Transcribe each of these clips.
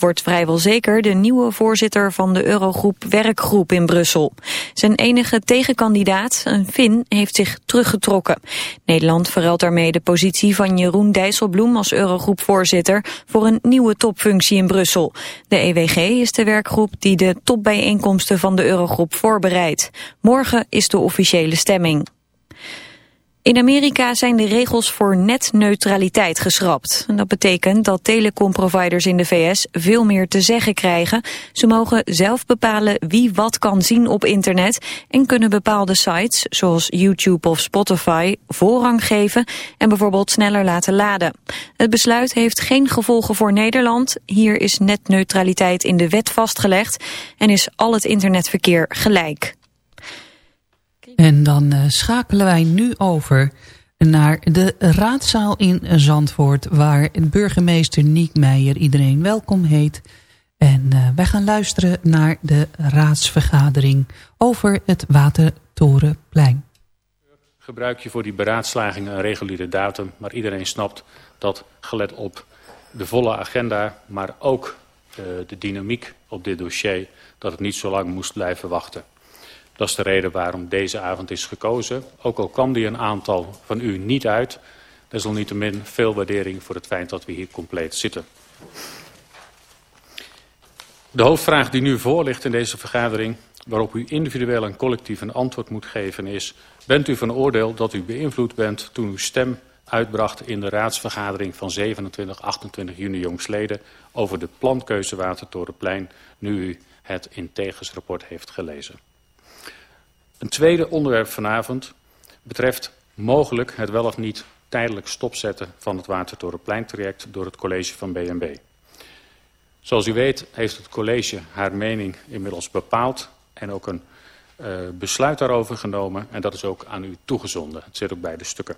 wordt vrijwel zeker de nieuwe voorzitter van de Eurogroep Werkgroep in Brussel. Zijn enige tegenkandidaat, een Fin, heeft zich teruggetrokken. Nederland verruilt daarmee de positie van Jeroen Dijsselbloem als Eurogroep-voorzitter voor een nieuwe topfunctie in Brussel. De EWG is de werkgroep die de topbijeenkomsten van de Eurogroep voorbereidt. Morgen is de officiële stemming. In Amerika zijn de regels voor netneutraliteit geschrapt. dat betekent dat telecomproviders in de VS veel meer te zeggen krijgen. Ze mogen zelf bepalen wie wat kan zien op internet... en kunnen bepaalde sites, zoals YouTube of Spotify, voorrang geven... en bijvoorbeeld sneller laten laden. Het besluit heeft geen gevolgen voor Nederland. Hier is netneutraliteit in de wet vastgelegd... en is al het internetverkeer gelijk. En dan uh, schakelen wij nu over naar de raadzaal in Zandvoort... waar burgemeester Niek Meijer iedereen welkom heet. En uh, wij gaan luisteren naar de raadsvergadering over het Watertorenplein. Gebruik je voor die beraadslaging een reguliere datum... maar iedereen snapt dat gelet op de volle agenda... maar ook uh, de dynamiek op dit dossier... dat het niet zo lang moest blijven wachten. Dat is de reden waarom deze avond is gekozen. Ook al kwam die een aantal van u niet uit. Desalniettemin veel waardering voor het feit dat we hier compleet zitten. De hoofdvraag die nu voor ligt in deze vergadering... waarop u individueel en collectief een antwoord moet geven is... bent u van oordeel dat u beïnvloed bent toen uw stem uitbracht... in de raadsvergadering van 27, 28 juni jongsleden... over de plankeuze Watertorenplein... nu u het Integris-rapport heeft gelezen? Een tweede onderwerp vanavond betreft mogelijk het wel of niet tijdelijk stopzetten van het Watertorenpleintraject door het college van BNB. Zoals u weet heeft het college haar mening inmiddels bepaald en ook een uh, besluit daarover genomen en dat is ook aan u toegezonden. Het zit ook bij de stukken.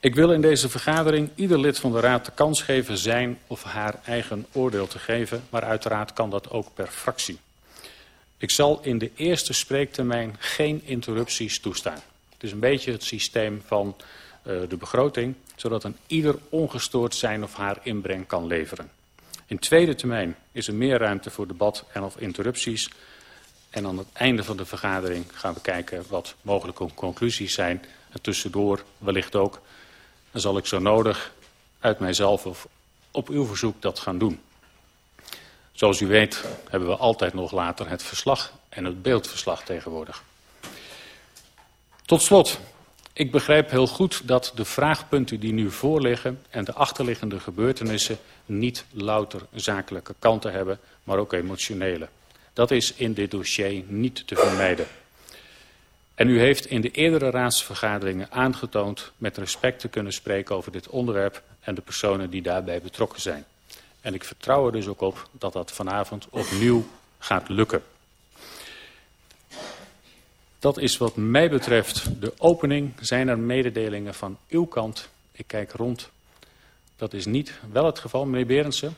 Ik wil in deze vergadering ieder lid van de raad de kans geven zijn of haar eigen oordeel te geven, maar uiteraard kan dat ook per fractie. Ik zal in de eerste spreektermijn geen interrupties toestaan. Het is een beetje het systeem van uh, de begroting, zodat een ieder ongestoord zijn of haar inbreng kan leveren. In tweede termijn is er meer ruimte voor debat en of interrupties. En aan het einde van de vergadering gaan we kijken wat mogelijke conclusies zijn. En tussendoor wellicht ook, dan zal ik zo nodig uit mijzelf of op uw verzoek dat gaan doen. Zoals u weet hebben we altijd nog later het verslag en het beeldverslag tegenwoordig. Tot slot, ik begrijp heel goed dat de vraagpunten die nu voorliggen en de achterliggende gebeurtenissen niet louter zakelijke kanten hebben, maar ook emotionele. Dat is in dit dossier niet te vermijden. En u heeft in de eerdere raadsvergaderingen aangetoond met respect te kunnen spreken over dit onderwerp en de personen die daarbij betrokken zijn. En ik vertrouw er dus ook op dat dat vanavond opnieuw gaat lukken. Dat is wat mij betreft de opening. Zijn er mededelingen van uw kant? Ik kijk rond. Dat is niet wel het geval, meneer Berendsen.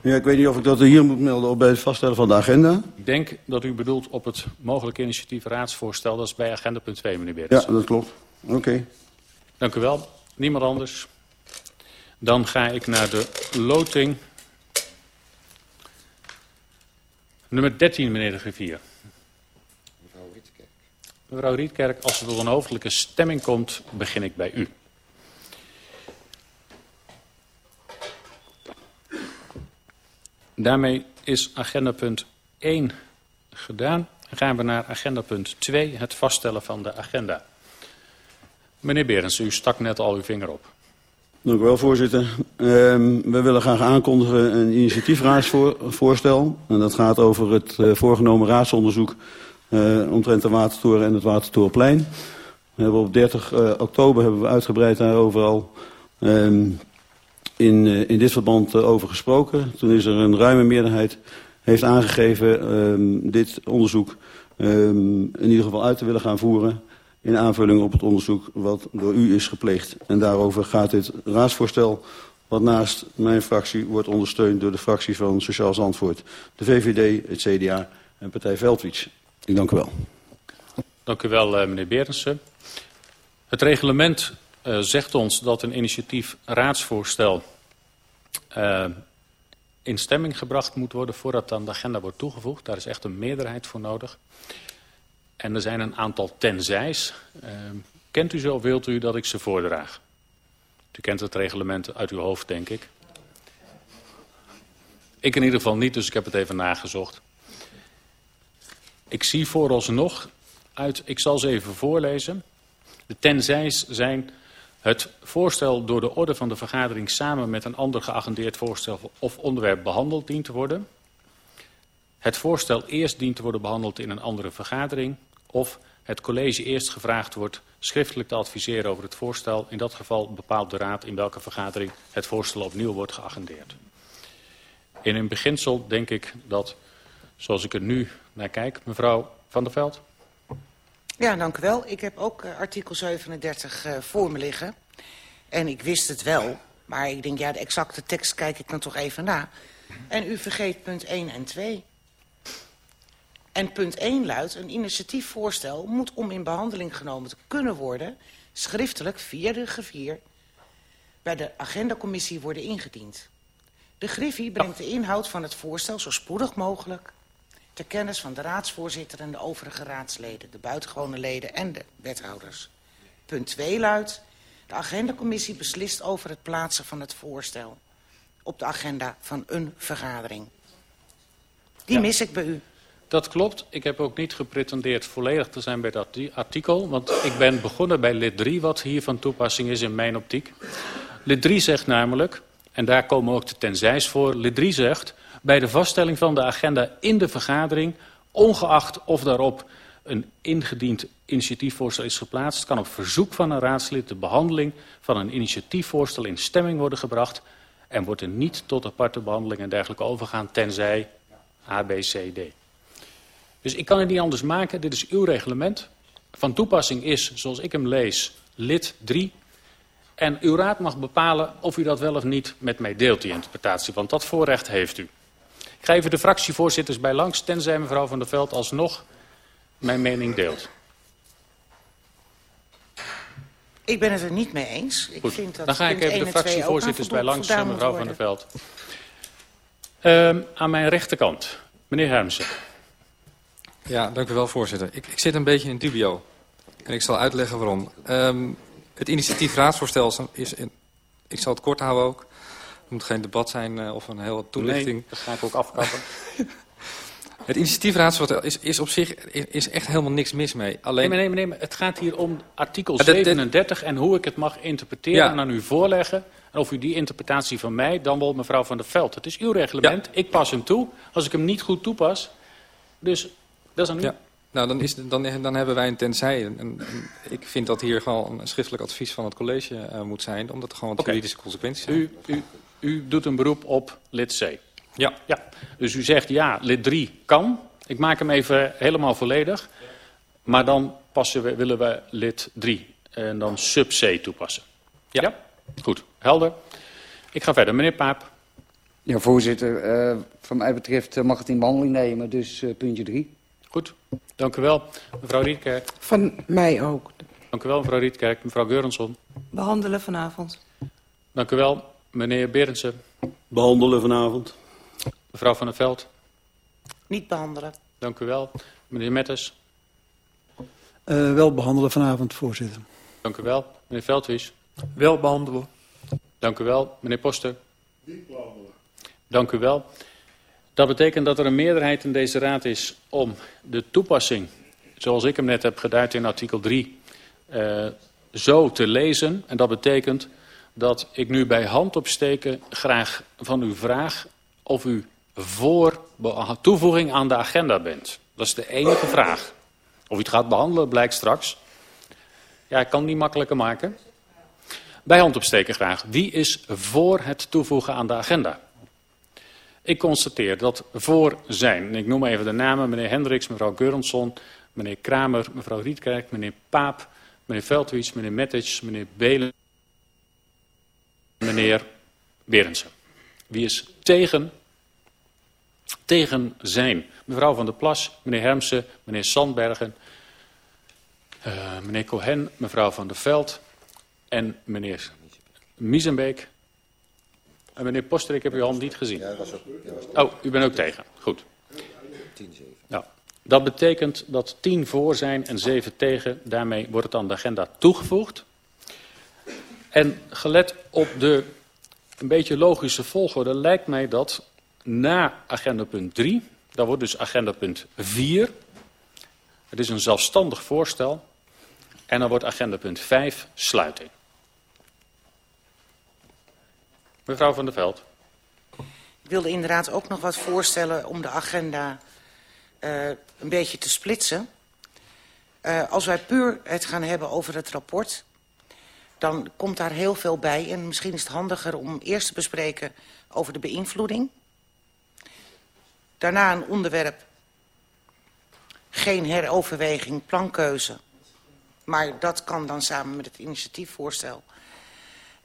Ja, ik weet niet of ik dat hier moet melden of bij het vaststellen van de agenda. Ik denk dat u bedoelt op het mogelijke initiatief raadsvoorstel. Dat is bij agenda punt 2, meneer Berendsen. Ja, dat klopt. Oké. Okay. Dank u wel. Niemand anders? Dan ga ik naar de loting. Nummer 13, meneer de griffier. Mevrouw Rietkerk. Mevrouw Rietkerk, als er tot een hoofdelijke stemming komt, begin ik bij u. Daarmee is agendapunt 1 gedaan. Dan gaan we naar agendapunt 2, het vaststellen van de agenda. Meneer Berends, u stak net al uw vinger op. Dank u wel, voorzitter. Um, we willen graag aankondigen een initiatiefraadsvoorstel. En dat gaat over het uh, voorgenomen raadsonderzoek uh, omtrent de Watertoren en het Watertorenplein. We hebben op 30 uh, oktober hebben we uitgebreid daarover al um, in, in dit verband over gesproken. Toen is er een ruime meerderheid heeft aangegeven um, dit onderzoek in ieder geval uit te willen gaan voeren in aanvulling op het onderzoek wat door u is gepleegd. En daarover gaat dit raadsvoorstel wat naast mijn fractie wordt ondersteund door de fractie van Sociaal Zandvoort, de VVD, het CDA en Partij Veldwits. Ik dank u wel. Dank u wel, eh, meneer Berensen. Het reglement uh, zegt ons dat een initiatief raadsvoorstel uh, in stemming gebracht moet worden voordat aan de agenda wordt toegevoegd. Daar is echt een meerderheid voor nodig. En er zijn een aantal tenzijs. Uh, kent u ze of wilt u dat ik ze voordraag? U kent het reglement uit uw hoofd, denk ik. Ik in ieder geval niet, dus ik heb het even nagezocht. Ik zie vooralsnog uit, ik zal ze even voorlezen. De tenzijs zijn het voorstel door de orde van de vergadering samen met een ander geagendeerd voorstel of onderwerp behandeld dient te worden. Het voorstel eerst dient te worden behandeld in een andere vergadering. Of het college eerst gevraagd wordt schriftelijk te adviseren over het voorstel. In dat geval bepaalt de raad in welke vergadering het voorstel opnieuw wordt geagendeerd. In een beginsel denk ik dat, zoals ik er nu naar kijk, mevrouw Van der Veld. Ja, dank u wel. Ik heb ook uh, artikel 37 uh, voor me liggen. En ik wist het wel, maar ik denk, ja, de exacte tekst kijk ik dan toch even na. En u vergeet punt 1 en 2. En punt 1 luidt, een initiatiefvoorstel moet om in behandeling genomen te kunnen worden... schriftelijk via de griffier bij de agendacommissie worden ingediend. De griffie brengt de inhoud van het voorstel zo spoedig mogelijk... ter kennis van de raadsvoorzitter en de overige raadsleden... de buitengewone leden en de wethouders. Punt 2 luidt, de agendacommissie beslist over het plaatsen van het voorstel... op de agenda van een vergadering. Die ja. mis ik bij u. Dat klopt. Ik heb ook niet gepretendeerd volledig te zijn bij dat artikel. Want ik ben begonnen bij lid 3, wat hier van toepassing is in mijn optiek. Lid 3 zegt namelijk, en daar komen ook de tenzijs voor. Lid 3 zegt, bij de vaststelling van de agenda in de vergadering... ongeacht of daarop een ingediend initiatiefvoorstel is geplaatst... kan op verzoek van een raadslid de behandeling van een initiatiefvoorstel in stemming worden gebracht... en wordt er niet tot aparte behandeling en dergelijke overgaan... tenzij A, B, C, D. Dus ik kan het niet anders maken. Dit is uw reglement. Van toepassing is, zoals ik hem lees, lid 3. En uw raad mag bepalen of u dat wel of niet met mij deelt, die interpretatie. Want dat voorrecht heeft u. Ik ga even de fractievoorzitters bij langs, tenzij mevrouw Van der Veld alsnog mijn mening deelt. Ik ben het er niet mee eens. Ik Goed, vind dat dan ga ik even de fractievoorzitters bij langs, mevrouw Van der Veld. Uh, aan mijn rechterkant, meneer Hermsen. Ja, dank u wel, voorzitter. Ik, ik zit een beetje in dubio. En ik zal uitleggen waarom. Um, het initiatief raadsvoorstel is... In, ik zal het kort houden ook. Het moet geen debat zijn uh, of een hele toelichting. Nee, dat ga ik ook afkappen. het initiatiefraadsvoorstel is, is op zich is echt helemaal niks mis mee. Alleen... Nee, nee, nee, nee, het gaat hier om artikel ja, 37 en hoe ik het mag interpreteren ja. en aan u voorleggen. En of u die interpretatie van mij, dan wel mevrouw Van der Veld. Het is uw reglement, ja. ik pas hem toe. Als ik hem niet goed toepas, dus dat is aan u. Ja. Nou, dan, is, dan, dan hebben wij een tenzij. En, en, ik vind dat hier gewoon een schriftelijk advies van het college uh, moet zijn. Omdat er gewoon okay. juridische consequenties zijn. U, u, u doet een beroep op lid C. Ja. ja. Dus u zegt ja, lid 3 kan. Ik maak hem even helemaal volledig. Maar dan passen we, willen we lid 3 en dan sub C toepassen. Ja? ja? Goed, helder. Ik ga verder. Meneer Paap. Ja, voorzitter. Uh, van mij betreft mag het in behandeling nemen, dus uh, puntje 3. Goed, dank u wel. Mevrouw Rietkerk. Van mij ook. Dank u wel, mevrouw Rietkerk. Mevrouw Geurensson. Behandelen vanavond. Dank u wel. Meneer Berendsen. Behandelen vanavond. Mevrouw Van der Veld. Niet behandelen. Dank u wel. Meneer Metters. Uh, wel behandelen vanavond, voorzitter. Dank u wel. Meneer Veldwies. Wel behandelen. Dank u wel. Meneer Poster. Niet behandelen. Dank u wel. Dat betekent dat er een meerderheid in deze raad is om de toepassing, zoals ik hem net heb geduid in artikel 3, uh, zo te lezen. En dat betekent dat ik nu bij hand opsteken graag van u vraag of u voor toevoeging aan de agenda bent. Dat is de enige vraag. Of u het gaat behandelen blijkt straks. Ja, ik kan het niet makkelijker maken. Bij hand opsteken graag. Wie is voor het toevoegen aan de agenda? Ik constateer dat voor zijn, en ik noem even de namen, meneer Hendricks, mevrouw Geurensson, meneer Kramer, mevrouw Rietkerk, meneer Paap, meneer Veldwies, meneer Mettich, meneer Belen, meneer Berendsen. Wie is tegen? Tegen zijn. Mevrouw van der Plas, meneer Hermsen, meneer Sandbergen, uh, meneer Cohen, mevrouw van der Veld en meneer Miesenbeek. En meneer Poster, ik heb uw hand niet gezien. Oh, u bent ook tegen. Goed. Nou, dat betekent dat 10 voor zijn en 7 tegen. Daarmee wordt het aan de agenda toegevoegd. En gelet op de een beetje logische volgorde lijkt mij dat na agenda punt 3, dat wordt dus agenda punt 4. Het is een zelfstandig voorstel. En dan wordt agenda punt 5 sluiting. Mevrouw van der Veld. Ik wilde inderdaad ook nog wat voorstellen om de agenda uh, een beetje te splitsen. Uh, als wij puur het gaan hebben over het rapport... dan komt daar heel veel bij. En misschien is het handiger om eerst te bespreken over de beïnvloeding. Daarna een onderwerp. Geen heroverweging, plankeuze. Maar dat kan dan samen met het initiatiefvoorstel.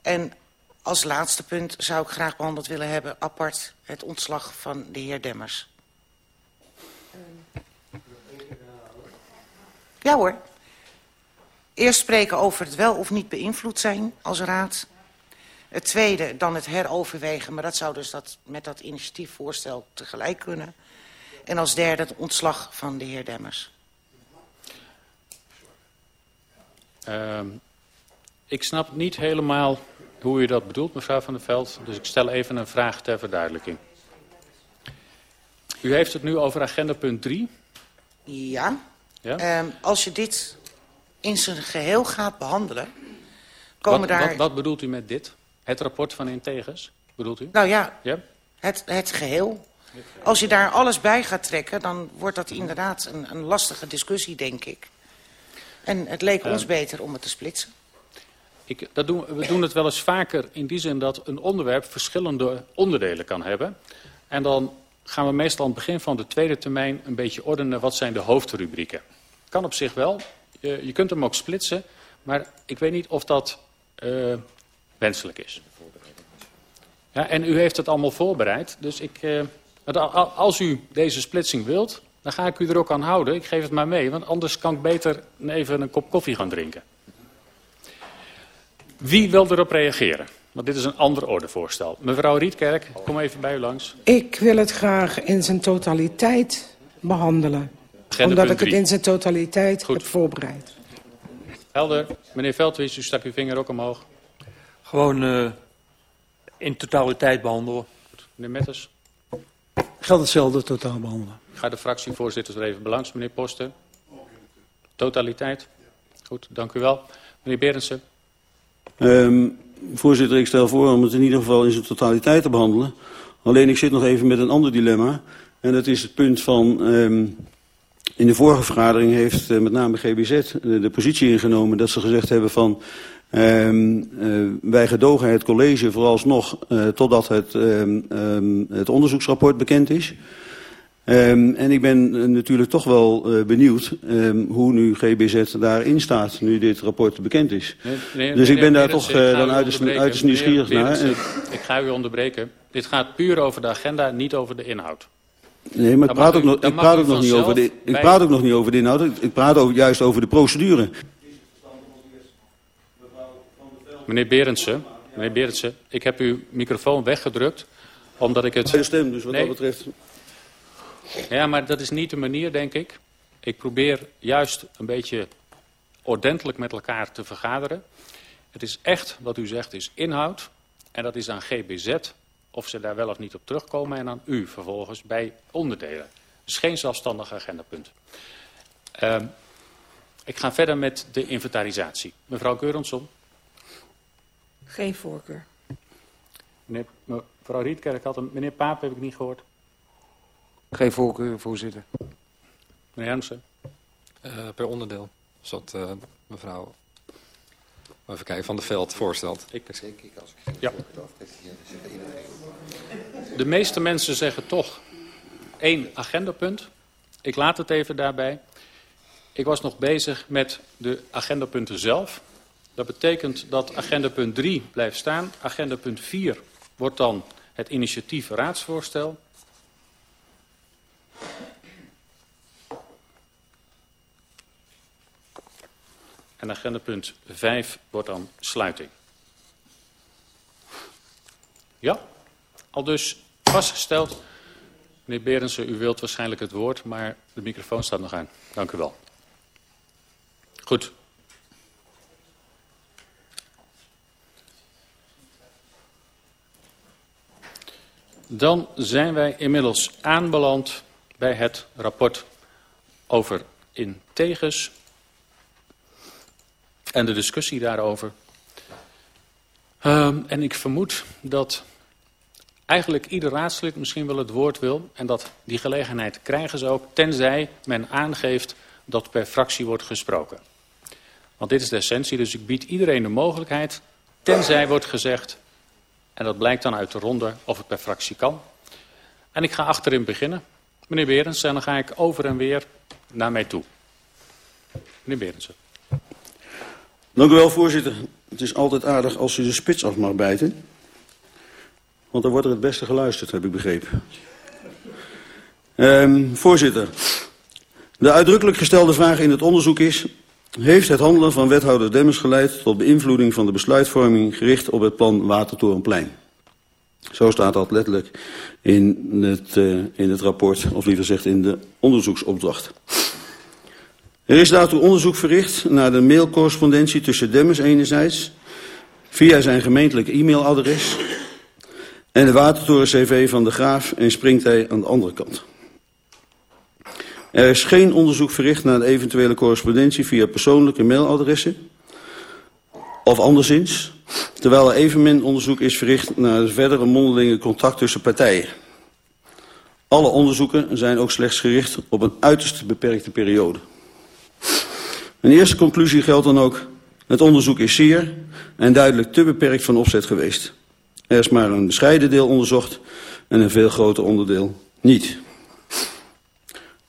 En als laatste punt zou ik graag behandeld willen hebben... apart het ontslag van de heer Demmers. Ja hoor. Eerst spreken over het wel of niet beïnvloed zijn als raad. Het tweede dan het heroverwegen, maar dat zou dus dat, met dat initiatiefvoorstel tegelijk kunnen. En als derde het ontslag van de heer Demmers. Uh, ik snap niet helemaal hoe u dat bedoelt, mevrouw Van der Veld. Dus ik stel even een vraag ter verduidelijking. U heeft het nu over agenda punt 3. Ja. ja? Um, als je dit in zijn geheel gaat behandelen... Komen wat, daar... wat, wat bedoelt u met dit? Het rapport van Integers, bedoelt u? Nou ja, ja? Het, het geheel. Als je daar alles bij gaat trekken, dan wordt dat inderdaad een, een lastige discussie, denk ik. En het leek ons uh, beter om het te splitsen. Ik, dat doen, we doen het wel eens vaker in die zin dat een onderwerp verschillende onderdelen kan hebben. En dan gaan we meestal aan het begin van de tweede termijn een beetje ordenen wat zijn de hoofdrubrieken. Kan op zich wel. Je, je kunt hem ook splitsen. Maar ik weet niet of dat uh, wenselijk is. Ja, en u heeft het allemaal voorbereid. Dus ik, uh, als u deze splitsing wilt, dan ga ik u er ook aan houden. Ik geef het maar mee, want anders kan ik beter even een kop koffie gaan drinken. Wie wil erop reageren? Want dit is een ander ordevoorstel. Mevrouw Rietkerk, kom even bij u langs. Ik wil het graag in zijn totaliteit behandelen. Agenda omdat ik het in zijn totaliteit Goed. heb voorbereid. Helder. Meneer Veldwies, u stak uw vinger ook omhoog. Gewoon uh, in totaliteit behandelen. Goed. Meneer Metters. Geldt hetzelfde totaal behandelen. Ik ga de fractievoorzitters er even belangs. Meneer Posten. Totaliteit. Goed, dank u wel. Meneer Berendsen. Um, voorzitter, ik stel voor om het in ieder geval in zijn totaliteit te behandelen. Alleen ik zit nog even met een ander dilemma. En dat is het punt van... Um, in de vorige vergadering heeft uh, met name GBZ uh, de positie ingenomen dat ze gezegd hebben van... Um, uh, wij gedogen het college vooralsnog totdat het, het onderzoeksrapport bekend is... Um, en ik ben uh, natuurlijk toch wel uh, benieuwd um, hoe nu GBZ daarin staat, nu dit rapport bekend is. Nee, nee, dus ik ben daar toch uh, dan uiterst nieuwsgierig naar. Ik ga u onderbreken. Dit gaat puur over de agenda, niet over de inhoud. Nee, maar ik praat, u, nog, ik praat ook nog niet over de, ik bij... praat ook nog niet over de inhoud. Ik, ik praat ook juist over de procedure. Meneer Berendsen, meneer Berendsen, ik heb uw microfoon weggedrukt, omdat ik het... De stem, dus wat nee. dat betreft... Ja, maar dat is niet de manier, denk ik. Ik probeer juist een beetje ordentelijk met elkaar te vergaderen. Het is echt, wat u zegt, is inhoud. En dat is aan GBZ, of ze daar wel of niet op terugkomen. En aan u vervolgens bij onderdelen. Het is geen zelfstandig agendapunt. Uh, ik ga verder met de inventarisatie. Mevrouw Keurensson. Geen voorkeur. Meneer, mevrouw Rietkerk had een... Meneer Paap heb ik niet gehoord. Geen voorkeur, voorzitter. Meneer Hermsen. Uh, per onderdeel, zoals uh, mevrouw even kijken, Van de Veld voorstelt. Ik denk ik als ik ja. De meeste mensen zeggen toch één agendapunt. Ik laat het even daarbij. Ik was nog bezig met de agendapunten zelf. Dat betekent dat agendapunt 3 blijft staan. Agendapunt 4 wordt dan het initiatief raadsvoorstel. En agenda punt 5 wordt dan sluiting. Ja? Al dus vastgesteld. Meneer Berendsen, u wilt waarschijnlijk het woord, maar de microfoon staat nog aan. Dank u wel. Goed. Dan zijn wij inmiddels aanbeland bij het rapport over integes en de discussie daarover. Um, en ik vermoed dat eigenlijk ieder raadslid misschien wel het woord wil. En dat die gelegenheid krijgen ze ook, tenzij men aangeeft dat per fractie wordt gesproken. Want dit is de essentie, dus ik bied iedereen de mogelijkheid, tenzij wordt gezegd, en dat blijkt dan uit de ronde of het per fractie kan. En ik ga achterin beginnen. Meneer Berends, en dan ga ik over en weer naar mij toe. Meneer Berendsen. Dank u wel, voorzitter. Het is altijd aardig als u de spits af mag bijten. Want dan wordt er het beste geluisterd, heb ik begrepen. Um, voorzitter, de uitdrukkelijk gestelde vraag in het onderzoek is... Heeft het handelen van wethouder Demmers geleid tot beïnvloeding van de besluitvorming gericht op het plan Watertorenplein? Zo staat dat letterlijk in het, uh, in het rapport, of liever gezegd in de onderzoeksopdracht. Er is daartoe onderzoek verricht naar de mailcorrespondentie tussen Demmers enerzijds, via zijn gemeentelijke e-mailadres, en de Watertoren CV van de Graaf en Springtij aan de andere kant. Er is geen onderzoek verricht naar de eventuele correspondentie via persoonlijke mailadressen of anderszins, terwijl er evenmin onderzoek is verricht naar de verdere mondelinge contact tussen partijen. Alle onderzoeken zijn ook slechts gericht op een uiterst beperkte periode. Mijn eerste conclusie geldt dan ook, het onderzoek is zeer en duidelijk te beperkt van opzet geweest. Er is maar een bescheiden deel onderzocht en een veel groter onderdeel niet.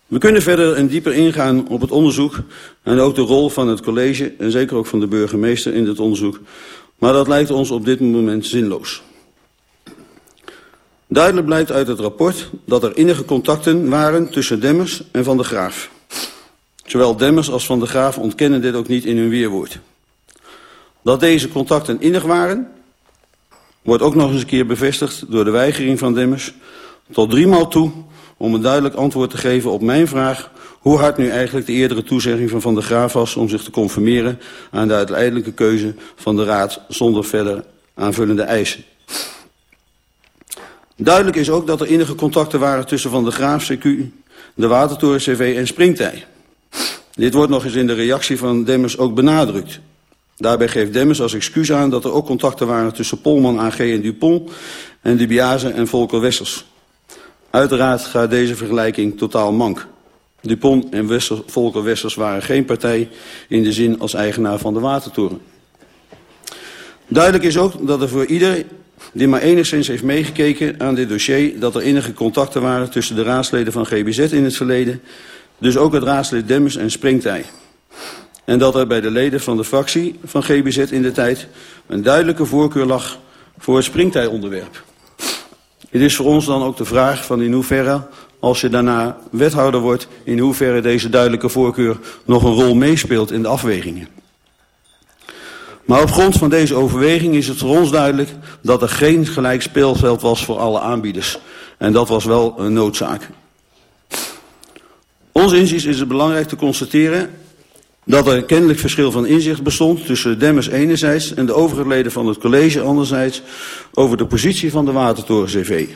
We kunnen verder en dieper ingaan op het onderzoek en ook de rol van het college en zeker ook van de burgemeester in dit onderzoek. Maar dat lijkt ons op dit moment zinloos. Duidelijk blijkt uit het rapport dat er innige contacten waren tussen Demmers en Van der Graaf. Zowel Demmers als Van der Graaf ontkennen dit ook niet in hun weerwoord. Dat deze contacten innig waren, wordt ook nog eens een keer bevestigd door de weigering van Demmers tot driemaal toe om een duidelijk antwoord te geven op mijn vraag hoe hard nu eigenlijk de eerdere toezegging van Van der Graaf was om zich te conformeren aan de uiteindelijke keuze van de Raad zonder verder aanvullende eisen. Duidelijk is ook dat er innige contacten waren tussen Van der Graaf, CQ, de Watertoren CV en Springtij. Dit wordt nog eens in de reactie van Demmers ook benadrukt. Daarbij geeft Demmers als excuus aan dat er ook contacten waren tussen Polman AG en Dupont en Dubiase en Volker Wessels. Uiteraard gaat deze vergelijking totaal mank. Dupont en Wessels, Volker Wessels waren geen partij in de zin als eigenaar van de watertoren. Duidelijk is ook dat er voor ieder die maar enigszins heeft meegekeken aan dit dossier... dat er enige contacten waren tussen de raadsleden van GBZ in het verleden... dus ook het raadslid Demmers en Springtij. En dat er bij de leden van de fractie van GBZ in de tijd... een duidelijke voorkeur lag voor het Springtij-onderwerp. Het is voor ons dan ook de vraag van in hoeverre, als je daarna wethouder wordt... in hoeverre deze duidelijke voorkeur nog een rol meespeelt in de afwegingen. Maar op grond van deze overweging is het voor ons duidelijk dat er geen gelijk speelveld was voor alle aanbieders. En dat was wel een noodzaak. Ons inziens is het belangrijk te constateren dat er kennelijk verschil van inzicht bestond tussen Demmers enerzijds en de overige leden van het college anderzijds over de positie van de Watertoren CV.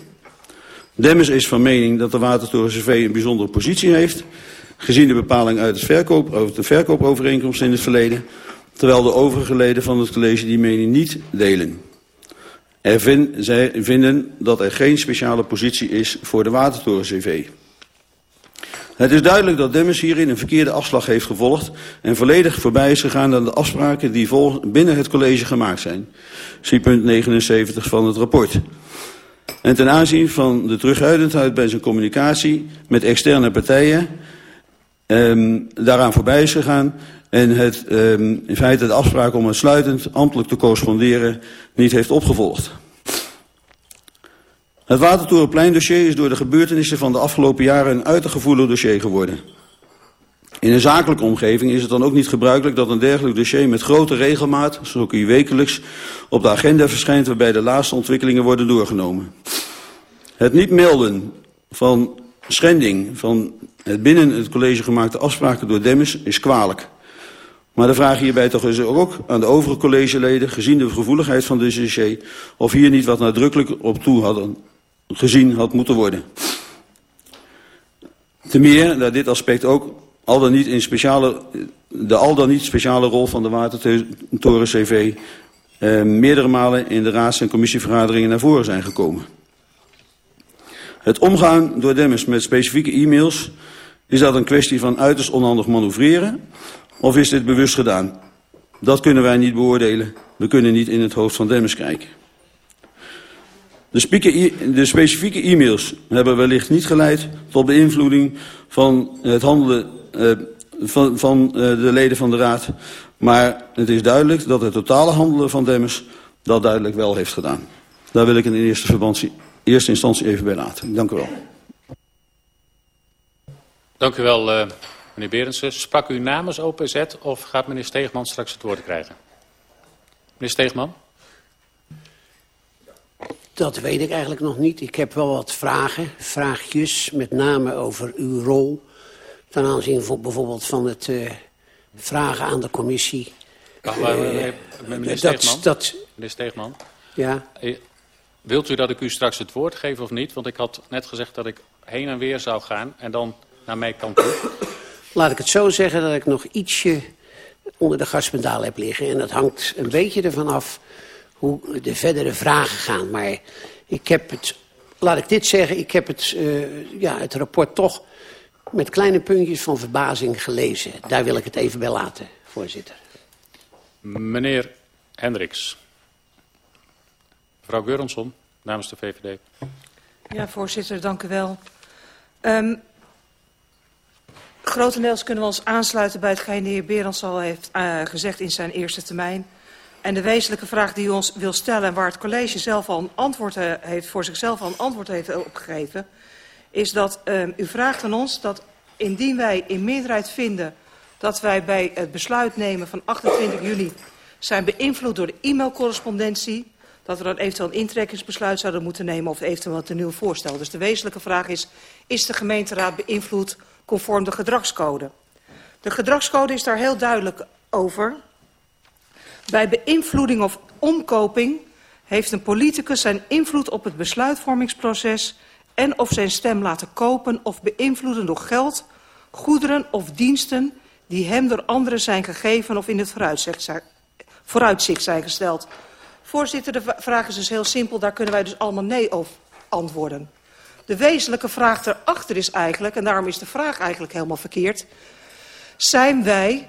Demmers is van mening dat de Watertoren CV een bijzondere positie heeft, gezien de bepaling uit het verkoop, de verkoopovereenkomst in het verleden, terwijl de overige leden van het college die mening niet delen. Er vind, zij vinden dat er geen speciale positie is voor de Watertoren CV. Het is duidelijk dat Demmers hierin een verkeerde afslag heeft gevolgd en volledig voorbij is gegaan aan de afspraken die binnen het college gemaakt zijn. Zie punt 79 van het rapport. En ten aanzien van de terughoudendheid bij zijn communicatie met externe partijen um, daaraan voorbij is gegaan en het, um, in feite de afspraak om uitsluitend ambtelijk te corresponderen niet heeft opgevolgd. Het Watertorenpleindossier is door de gebeurtenissen van de afgelopen jaren een uiterst gevoelig dossier geworden. In een zakelijke omgeving is het dan ook niet gebruikelijk dat een dergelijk dossier met grote regelmaat, zoals hier wekelijks, op de agenda verschijnt waarbij de laatste ontwikkelingen worden doorgenomen. Het niet melden van schending van het binnen het college gemaakte afspraken door Demmers is kwalijk. Maar de vraag hierbij toch is ook aan de overige collegeleden, gezien de gevoeligheid van de CC, of hier niet wat nadrukkelijk op toe hadden gezien had moeten worden. Ten meer dat dit aspect ook al dan niet in speciale, de al dan niet speciale rol van de Watertoren CV eh, meerdere malen in de raads- en commissievergaderingen naar voren zijn gekomen. Het omgaan door Demmers met specifieke e-mails, is dat een kwestie van uiterst onhandig manoeuvreren of is dit bewust gedaan? Dat kunnen wij niet beoordelen. We kunnen niet in het hoofd van Demmers kijken. De, specifieke e-mails hebben wellicht niet geleid tot beïnvloeding van het handelen uh, van, van uh, de leden van de Raad. Maar het is duidelijk dat het totale handelen van Demmers dat duidelijk wel heeft gedaan. Daar wil ik in eerste, verband, instantie even bij laten. Dank u wel. Dank u wel, uh, meneer Berendsen. Sprak u namens OPZ of gaat meneer Steegman straks het woord krijgen? Meneer Steegman? Dat weet ik eigenlijk nog niet. Ik heb wel wat vragen, vraagjes, met name over uw rol... ten aanzien van bijvoorbeeld van het uh, vragen aan de commissie. Wacht, uh, meneer, meneer, Steegman, dat, dat, meneer Steegman, ja? wilt u dat ik u straks het woord geef of niet? Want ik had net gezegd dat ik heen en weer zou gaan en dan naar mijn kant toe. Laat ik het zo zeggen dat ik nog ietsje onder de gaspedaal heb liggen. En dat hangt een beetje ervan af hoe de verdere vragen gaan. Maar ik heb het, laat ik dit zeggen, ik heb het, uh, ja, het rapport toch met kleine puntjes van verbazing gelezen. Daar wil ik het even bij laten, voorzitter. Meneer Hendricks. Mevrouw Geurensson, namens de VVD. Ja, voorzitter, dank u wel. Um, grotendeels kunnen we ons aansluiten bij hetgeen de heer Berends al heeft uh, gezegd in zijn eerste termijn. En de wezenlijke vraag die u ons wil stellen... en waar het college zelf al een antwoord heeft, voor zichzelf al een antwoord heeft opgegeven... is dat uh, u vraagt aan ons dat indien wij in meerderheid vinden... dat wij bij het besluit nemen van 28 juli... zijn beïnvloed door de e-mailcorrespondentie... dat we dan eventueel een intrekkingsbesluit zouden moeten nemen... of eventueel een nieuw voorstel. Dus de wezenlijke vraag is... is de gemeenteraad beïnvloed conform de gedragscode? De gedragscode is daar heel duidelijk over... Bij beïnvloeding of omkoping heeft een politicus zijn invloed op het besluitvormingsproces en of zijn stem laten kopen of beïnvloeden door geld, goederen of diensten die hem door anderen zijn gegeven of in het vooruitzicht zijn gesteld. Voorzitter, de vraag is dus heel simpel, daar kunnen wij dus allemaal nee op antwoorden. De wezenlijke vraag erachter is eigenlijk, en daarom is de vraag eigenlijk helemaal verkeerd, zijn wij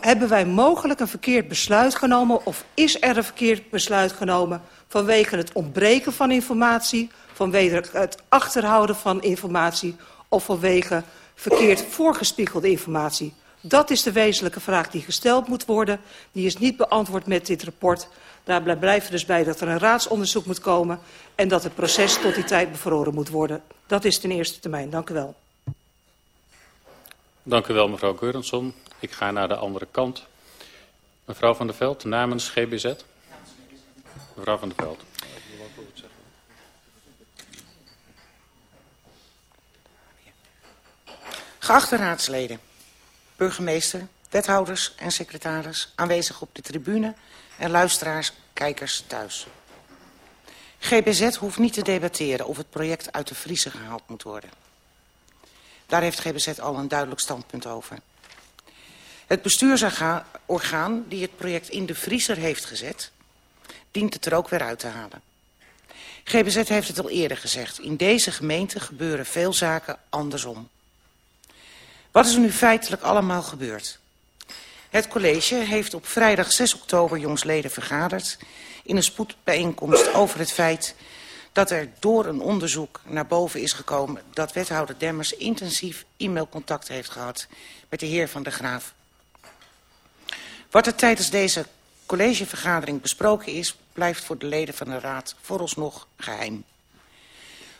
Hebben wij mogelijk een verkeerd besluit genomen of is er een verkeerd besluit genomen vanwege het ontbreken van informatie, vanwege het achterhouden van informatie of vanwege verkeerd voorgespiegelde informatie? Dat is de wezenlijke vraag die gesteld moet worden. Die is niet beantwoord met dit rapport. Daar blijven we dus bij dat er een raadsonderzoek moet komen en dat het proces tot die tijd bevroren moet worden. Dat is ten eerste termijn. Dank u wel. Dank u wel, mevrouw Geurensson. Ik ga naar de andere kant. Mevrouw van der Veld, namens GBZ. Mevrouw van der Veld. Geachte raadsleden, burgemeester, wethouders en secretaris aanwezig op de tribune en luisteraars, kijkers thuis. GBZ hoeft niet te debatteren of het project uit de vriezer gehaald moet worden. Daar heeft GBZ al een duidelijk standpunt over. Het bestuursorgaan die het project in de vriezer heeft gezet, dient het er ook weer uit te halen. GBZ heeft het al eerder gezegd. In deze gemeente gebeuren veel zaken andersom. Wat is er nu feitelijk allemaal gebeurd? Het college heeft op vrijdag 6 oktober jongsleden vergaderd... in een spoedbijeenkomst over het feit dat er door een onderzoek naar boven is gekomen... dat wethouder Demmers intensief e-mailcontact heeft gehad met de heer Van der Graaf. Wat er tijdens deze collegevergadering besproken is... blijft voor de leden van de raad vooralsnog geheim.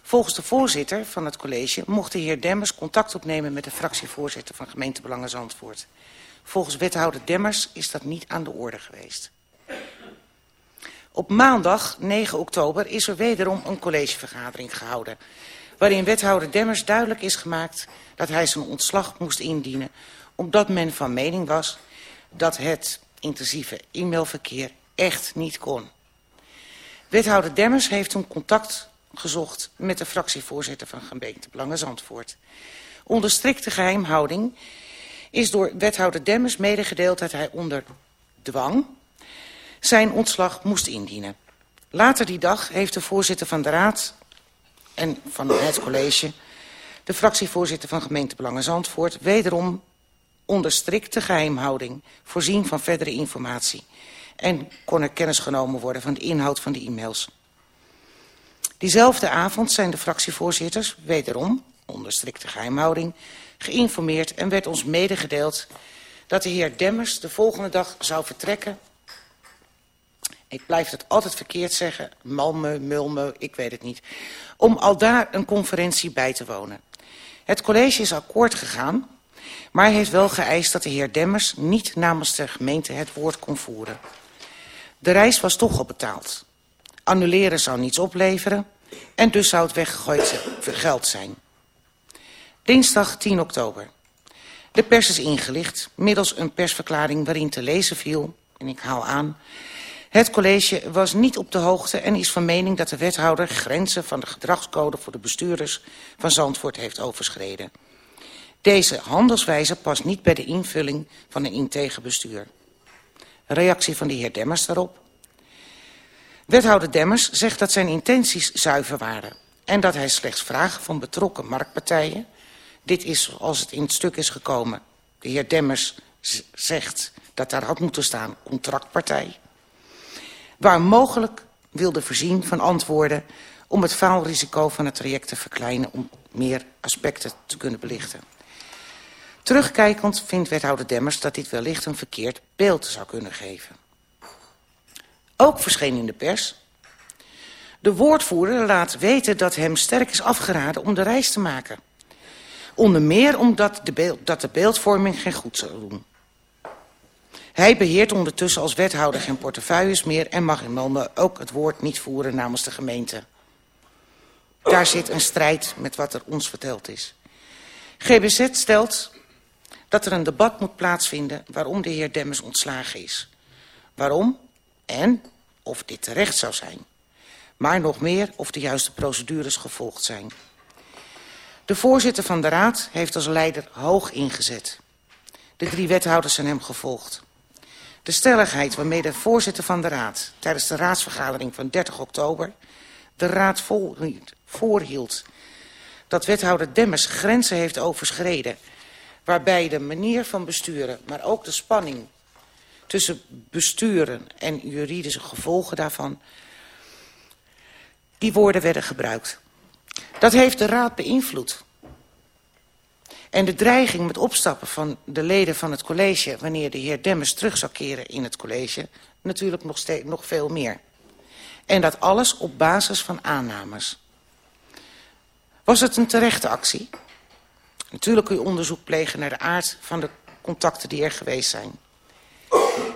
Volgens de voorzitter van het college mocht de heer Demmers contact opnemen met de fractievoorzitter van gemeentebelangen Zandvoort. Volgens wethouder Demmers is dat niet aan de orde geweest. Op maandag 9 oktober is er wederom een collegevergadering gehouden... waarin wethouder Demmers duidelijk is gemaakt dat hij zijn ontslag moest indienen... omdat men van mening was dat het intensieve e-mailverkeer echt niet kon. Wethouder Demmers heeft toen contact gezocht met de fractievoorzitter van gemeente Belangen Zandvoort. Onder strikte geheimhouding is door wethouder Demmers medegedeeld dat hij onder dwang zijn ontslag moest indienen. Later die dag heeft de voorzitter van de raad en van het college, de fractievoorzitter van gemeente Belangen Zandvoort, wederom onder strikte geheimhouding voorzien van verdere informatie en kon er kennis genomen worden van de inhoud van de e-mails. Diezelfde avond zijn de fractievoorzitters wederom onder strikte geheimhouding geïnformeerd en werd ons medegedeeld dat de heer Demmers de volgende dag zou vertrekken. Ik blijf het altijd verkeerd zeggen, Malmö, Mulmö, ik weet het niet. Om al daar een conferentie bij te wonen. Het college is akkoord gegaan, maar heeft wel geëist dat de heer Demmers niet namens de gemeente het woord kon voeren. De reis was toch al betaald. Annuleren zou niets opleveren en dus zou het weggegooid geld zijn. Dinsdag 10 oktober. De pers is ingelicht middels een persverklaring waarin te lezen viel, en ik haal aan... Het college was niet op de hoogte en is van mening dat de wethouder grenzen van de gedragscode voor de bestuurders van Zandvoort heeft overschreden. Deze handelswijze past niet bij de invulling van een integer bestuur. Reactie van de heer Demmers daarop. Wethouder Demmers zegt dat zijn intenties zuiver waren en dat hij slechts vragen van betrokken marktpartijen dit is zoals het in het stuk is gekomen. De heer Demmers zegt dat daar had moeten staan contractpartij. Waar mogelijk wilde voorzien van antwoorden om het faalrisico van het traject te verkleinen om meer aspecten te kunnen belichten. Terugkijkend vindt wethouder Demmers dat dit wellicht een verkeerd beeld zou kunnen geven. Ook verscheen in de pers. De woordvoerder laat weten dat hem sterk is afgeraden om de reis te maken. Onder meer omdat de, dat de beeldvorming geen goed zou doen. Hij beheert ondertussen als wethouder geen portefeuilles meer... en mag in Malmö ook het woord niet voeren namens de gemeente. Daar zit een strijd met wat er ons verteld is. GBZ stelt dat er een debat moet plaatsvinden... waarom de heer Demmers ontslagen is. Waarom en of dit terecht zou zijn. Maar nog meer of de juiste procedures gevolgd zijn... De voorzitter van de raad heeft als leider hoog ingezet. De drie wethouders zijn hem gevolgd. De stelligheid waarmee de voorzitter van de raad tijdens de raadsvergadering van 30 oktober de raad voorhield dat wethouder Demmers grenzen heeft overschreden waarbij de manier van besturen, maar ook de spanning tussen besturen en juridische gevolgen daarvan, die woorden werden gebruikt. Dat heeft de raad beïnvloed. En de dreiging met opstappen van de leden van het college... wanneer de heer Demmers terug zou keren in het college... natuurlijk nog, steeds, nog veel meer. En dat alles op basis van aannames. Was het een terechte actie? Natuurlijk kun je onderzoek plegen naar de aard van de contacten die er geweest zijn.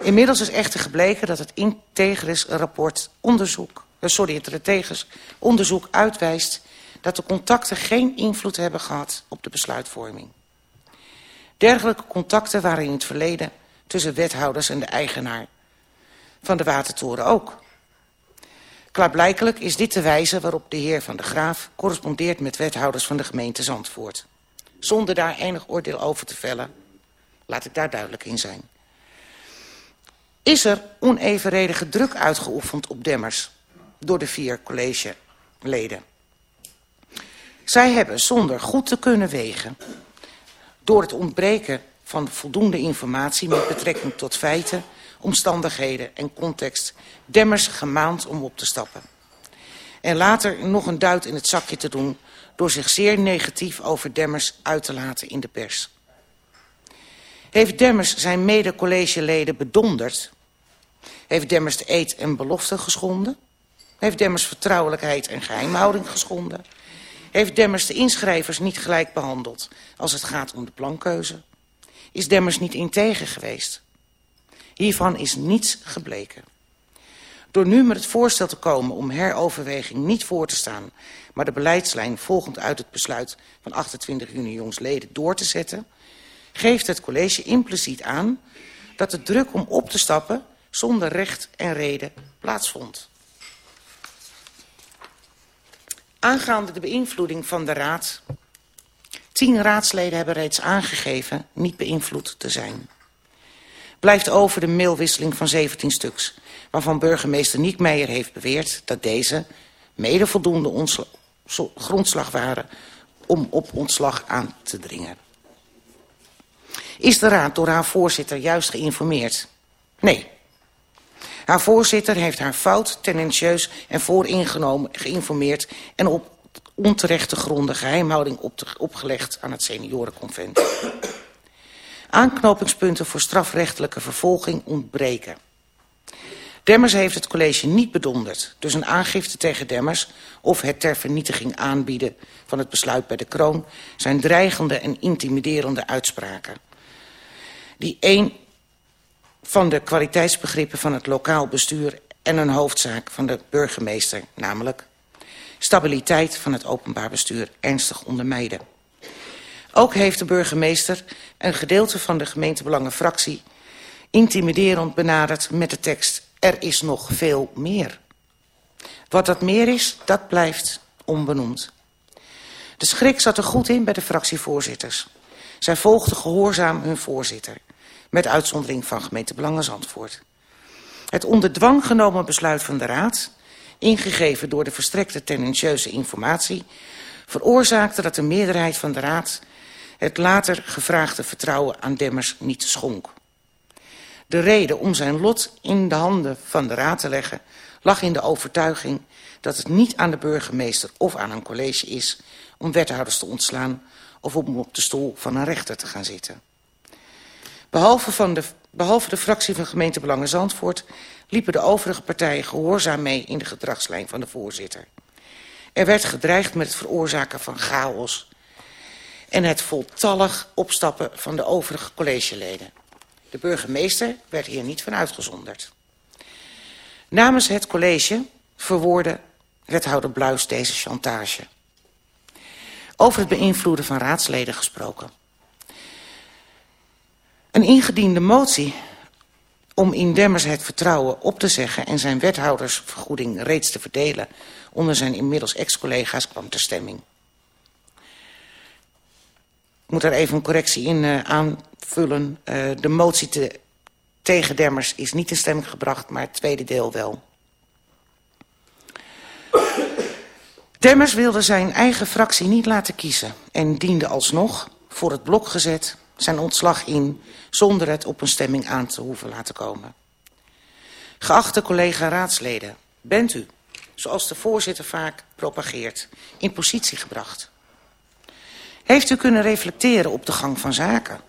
Inmiddels is echter gebleken dat het Integris rapport onderzoek... Eh, sorry, het Integris onderzoek uitwijst dat de contacten geen invloed hebben gehad op de besluitvorming. Dergelijke contacten waren in het verleden tussen wethouders en de eigenaar van de watertoren ook. Klaarblijkelijk is dit de wijze waarop de heer Van de Graaf correspondeert met wethouders van de gemeente Zandvoort. Zonder daar enig oordeel over te vellen, laat ik daar duidelijk in zijn. Is er onevenredige druk uitgeoefend op Demmers door de vier collegeleden? Zij hebben zonder goed te kunnen wegen... door het ontbreken van voldoende informatie met betrekking tot feiten... omstandigheden en context... Demmers gemaand om op te stappen. En later nog een duit in het zakje te doen... door zich zeer negatief over Demmers uit te laten in de pers. Heeft Demmers zijn mede-collegeleden bedonderd? Heeft Demmers de en belofte geschonden? Heeft Demmers vertrouwelijkheid en geheimhouding geschonden? Heeft Demmers de inschrijvers niet gelijk behandeld als het gaat om de plankeuze? Is Demmers niet integer geweest? Hiervan is niets gebleken. Door nu met het voorstel te komen om heroverweging niet voor te staan... maar de beleidslijn volgend uit het besluit van 28 juni jongsleden door te zetten... geeft het college impliciet aan dat de druk om op te stappen zonder recht en reden plaatsvond. Aangaande de beïnvloeding van de raad. Tien raadsleden hebben reeds aangegeven niet beïnvloed te zijn. Blijft over de mailwisseling van 17 stuks, waarvan burgemeester Niekmeijer heeft beweerd dat deze mede voldoende grondslag waren om op ontslag aan te dringen. Is de raad door haar voorzitter juist geïnformeerd? Nee. Haar voorzitter heeft haar fout, tendentieus en vooringenomen geïnformeerd... en op onterechte gronden geheimhouding opgelegd aan het seniorenconvent. Aanknopingspunten voor strafrechtelijke vervolging ontbreken. Demmers heeft het college niet bedonderd, dus een aangifte tegen Demmers of het ter vernietiging aanbieden van het besluit bij de kroon zijn dreigende en intimiderende uitspraken. Die een van de kwaliteitsbegrippen van het lokaal bestuur en een hoofdzaak van de burgemeester, namelijk stabiliteit van het openbaar bestuur ernstig ondermijden. Ook heeft de burgemeester een gedeelte van de gemeentebelangenfractie intimiderend benaderd met de tekst er is nog veel meer. Wat dat meer is, dat blijft onbenoemd. De schrik zat er goed in bij de fractievoorzitters. Zij volgden gehoorzaam hun voorzitter met uitzondering van gemeente Belangen Zandvoort. Het onder dwang genomen besluit van de Raad, ingegeven door de verstrekte tendentieuze informatie, veroorzaakte dat de meerderheid van de Raad het later gevraagde vertrouwen aan Demmers niet schonk. De reden om zijn lot in de handen van de Raad te leggen lag in de overtuiging dat het niet aan de burgemeester of aan een college is om wethouders te ontslaan of om op de stoel van een rechter te gaan zitten. Behalve, van de, behalve de fractie van gemeente Belangen Zandvoort... liepen de overige partijen gehoorzaam mee in de gedragslijn van de voorzitter. Er werd gedreigd met het veroorzaken van chaos... en het voltallig opstappen van de overige collegeleden. De burgemeester werd hier niet van uitgezonderd. Namens het college verwoordde wethouder Bluis deze chantage. Over het beïnvloeden van raadsleden gesproken. Een ingediende motie om in Demmers het vertrouwen op te zeggen... en zijn wethoudersvergoeding reeds te verdelen... onder zijn inmiddels ex-collega's kwam ter stemming. Ik moet er even een correctie in uh, aanvullen. Uh, de motie te, tegen Demmers is niet in stemming gebracht... maar het tweede deel wel. Demmers wilde zijn eigen fractie niet laten kiezen... en diende alsnog voor het blok gezet zijn ontslag in zonder het op een stemming aan te hoeven laten komen. Geachte collega-raadsleden, bent u, zoals de voorzitter vaak propageert, in positie gebracht? Heeft u kunnen reflecteren op de gang van zaken?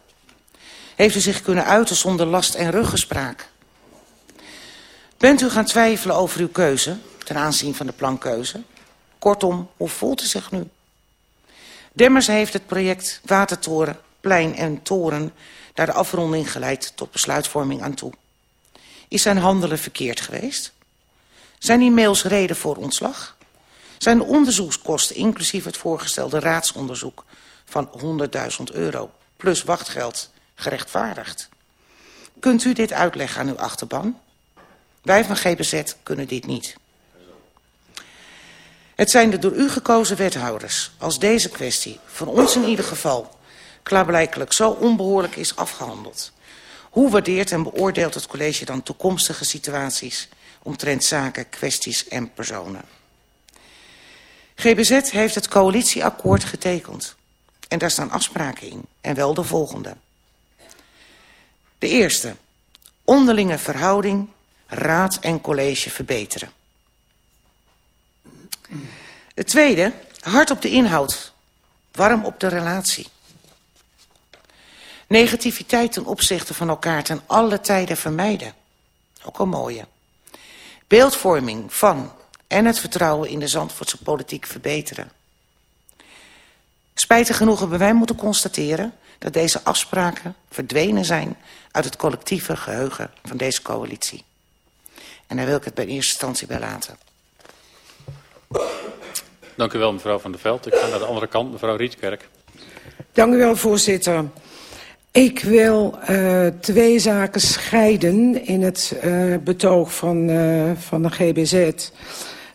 Heeft u zich kunnen uiten zonder last en ruggespraak? Bent u gaan twijfelen over uw keuze ten aanzien van de plankeuze? Kortom, hoe voelt u zich nu? Demmers heeft het project Watertoren plein en toren naar de afronding geleid tot besluitvorming aan toe. Is zijn handelen verkeerd geweest? Zijn die mails reden voor ontslag? Zijn de onderzoekskosten, inclusief het voorgestelde raadsonderzoek van 100.000 euro plus wachtgeld, gerechtvaardigd? Kunt u dit uitleggen aan uw achterban? Wij van GBZ kunnen dit niet. Het zijn de door u gekozen wethouders, als deze kwestie, voor ons in ieder geval, klaarblijkelijk zo onbehoorlijk is afgehandeld. Hoe waardeert en beoordeelt het college dan toekomstige situaties omtrent zaken, kwesties en personen? GBZ heeft het coalitieakkoord getekend. En daar staan afspraken in. En wel de volgende. De eerste. Onderlinge verhouding, raad en college verbeteren. Het tweede. Hard op de inhoud. Warm op de relatie. Negativiteit ten opzichte van elkaar ten alle tijden vermijden. Ook al mooie. Beeldvorming van en het vertrouwen in de Zandvoortse politiek verbeteren. Spijtig genoeg hebben wij moeten constateren dat deze afspraken verdwenen zijn uit het collectieve geheugen van deze coalitie. En daar wil ik het bij eerste instantie bij laten. Dank u wel, mevrouw Van der Veld. Ik ga naar de andere kant, mevrouw Rietkerk. Dank u wel, voorzitter. Ik wil uh, twee zaken scheiden in het uh, betoog van, uh, van de GBZ.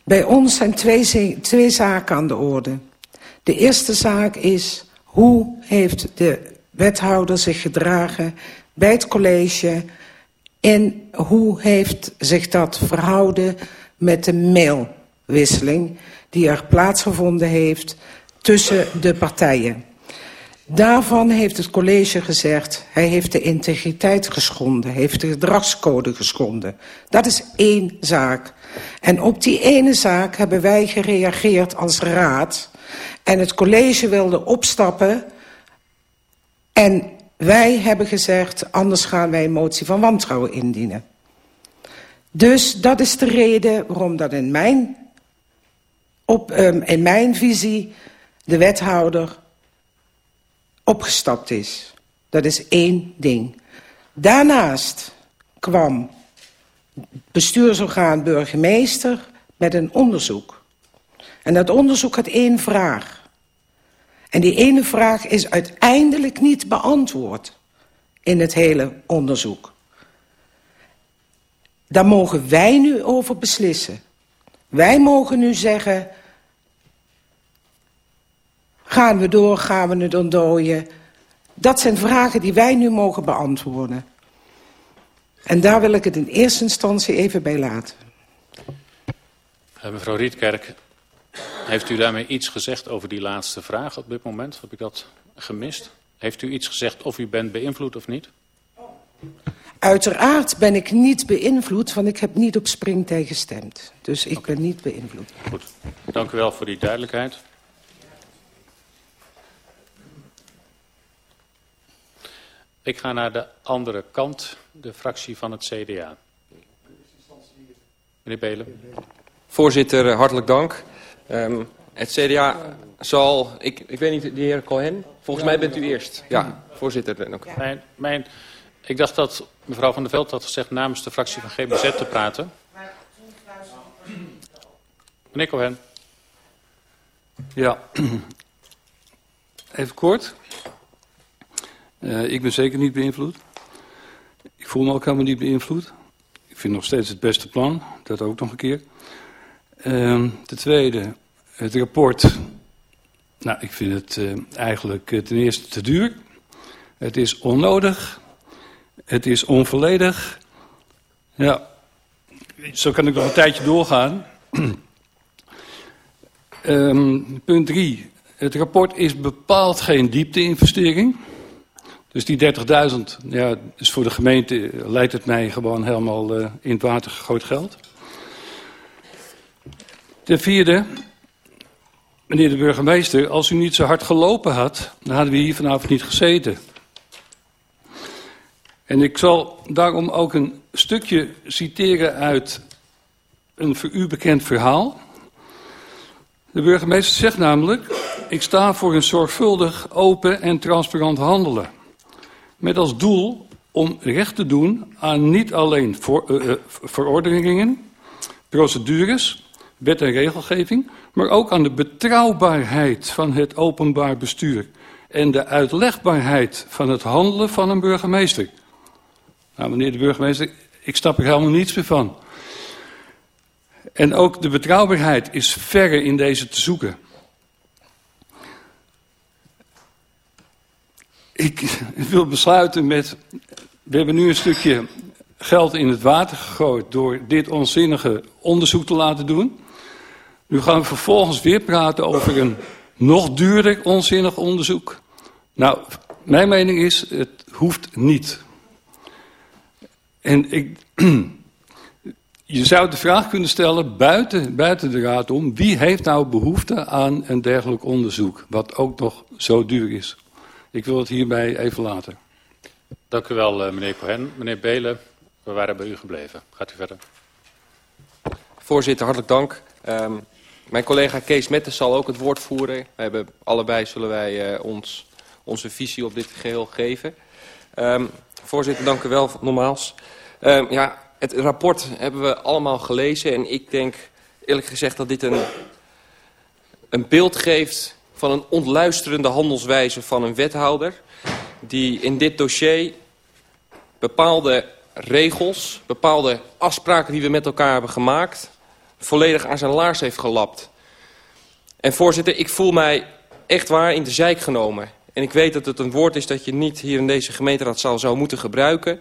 Bij ons zijn twee, twee zaken aan de orde. De eerste zaak is hoe heeft de wethouder zich gedragen bij het college en hoe heeft zich dat verhouden met de mailwisseling die er plaatsgevonden heeft tussen de partijen. Daarvan heeft het college gezegd, hij heeft de integriteit geschonden, heeft de gedragscode geschonden. Dat is één zaak. En op die ene zaak hebben wij gereageerd als raad. En het college wilde opstappen. En wij hebben gezegd, anders gaan wij een motie van wantrouwen indienen. Dus dat is de reden waarom dat in mijn, op, um, in mijn visie de wethouder opgestapt is. Dat is één ding. Daarnaast kwam bestuursorgaan burgemeester met een onderzoek. En dat onderzoek had één vraag. En die ene vraag is uiteindelijk niet beantwoord in het hele onderzoek. Daar mogen wij nu over beslissen. Wij mogen nu zeggen, gaan we door, gaan we het ontdooien? Dat zijn vragen die wij nu mogen beantwoorden. En daar wil ik het in eerste instantie even bij laten. Uh, mevrouw Rietkerk, heeft u daarmee iets gezegd over die laatste vraag op dit moment? Heb ik dat gemist? Heeft u iets gezegd of u bent beïnvloed of niet? Uiteraard ben ik niet beïnvloed, want ik heb niet op springtij gestemd. Dus ik okay. ben niet beïnvloed. Goed, dank u wel voor die duidelijkheid. Ik ga naar de andere kant, de fractie van het CDA. Meneer Belen. Voorzitter, hartelijk dank. Um, het CDA zal, ik, ik weet niet, de heer Cohen, volgens mij bent u eerst. Ja, voorzitter. Dank. Mijn, mijn, ik dacht dat mevrouw Van der Veld had gezegd namens de fractie van GBZ te praten. Meneer Cohen. Ja, even kort. Uh, ik ben zeker niet beïnvloed. Ik voel me ook helemaal niet beïnvloed. Ik vind nog steeds het beste plan, dat ook nog een keer. Uh, ten tweede, het rapport. Nou, ik vind het uh, eigenlijk uh, ten eerste te duur. Het is onnodig. Het is onvolledig. Ja, zo kan ik nog een tijdje doorgaan. um, punt drie. Het rapport is bepaald geen diepte-investering. Dus die 30.000, ja, dus voor de gemeente leidt het mij gewoon helemaal uh, in het water gegooid geld. Ten vierde, meneer de burgemeester, als u niet zo hard gelopen had, dan hadden we hier vanavond niet gezeten. En ik zal daarom ook een stukje citeren uit een voor u bekend verhaal. De burgemeester zegt namelijk, ik sta voor een zorgvuldig, open en transparant handelen. Met als doel om recht te doen aan niet alleen voor, uh, uh, verordeningen, procedures, wet en regelgeving, maar ook aan de betrouwbaarheid van het openbaar bestuur en de uitlegbaarheid van het handelen van een burgemeester. Nou, meneer de burgemeester, ik snap er helemaal niets meer van. En ook de betrouwbaarheid is verre in deze te zoeken. Ik wil besluiten met... We hebben nu een stukje geld in het water gegooid... door dit onzinnige onderzoek te laten doen. Nu gaan we vervolgens weer praten over een nog duurder onzinnig onderzoek. Nou, mijn mening is, het hoeft niet. En ik, je zou de vraag kunnen stellen, buiten, buiten de raad om... wie heeft nou behoefte aan een dergelijk onderzoek... wat ook nog zo duur is? Ik wil het hierbij even laten. Dank u wel, uh, meneer Cohen. Meneer Belen, we waren bij u gebleven. Gaat u verder. Voorzitter, hartelijk dank. Um, mijn collega Kees Mettes zal ook het woord voeren. We hebben, allebei zullen wij uh, ons, onze visie op dit geheel geven. Um, voorzitter, dank u wel nogmaals. Um, ja, het rapport hebben we allemaal gelezen en ik denk eerlijk gezegd dat dit een, een beeld geeft van een ontluisterende handelswijze van een wethouder... die in dit dossier bepaalde regels, bepaalde afspraken die we met elkaar hebben gemaakt... volledig aan zijn laars heeft gelapt. En voorzitter, ik voel mij echt waar in de zijk genomen. En ik weet dat het een woord is dat je niet hier in deze gemeenteraadzaal zou moeten gebruiken.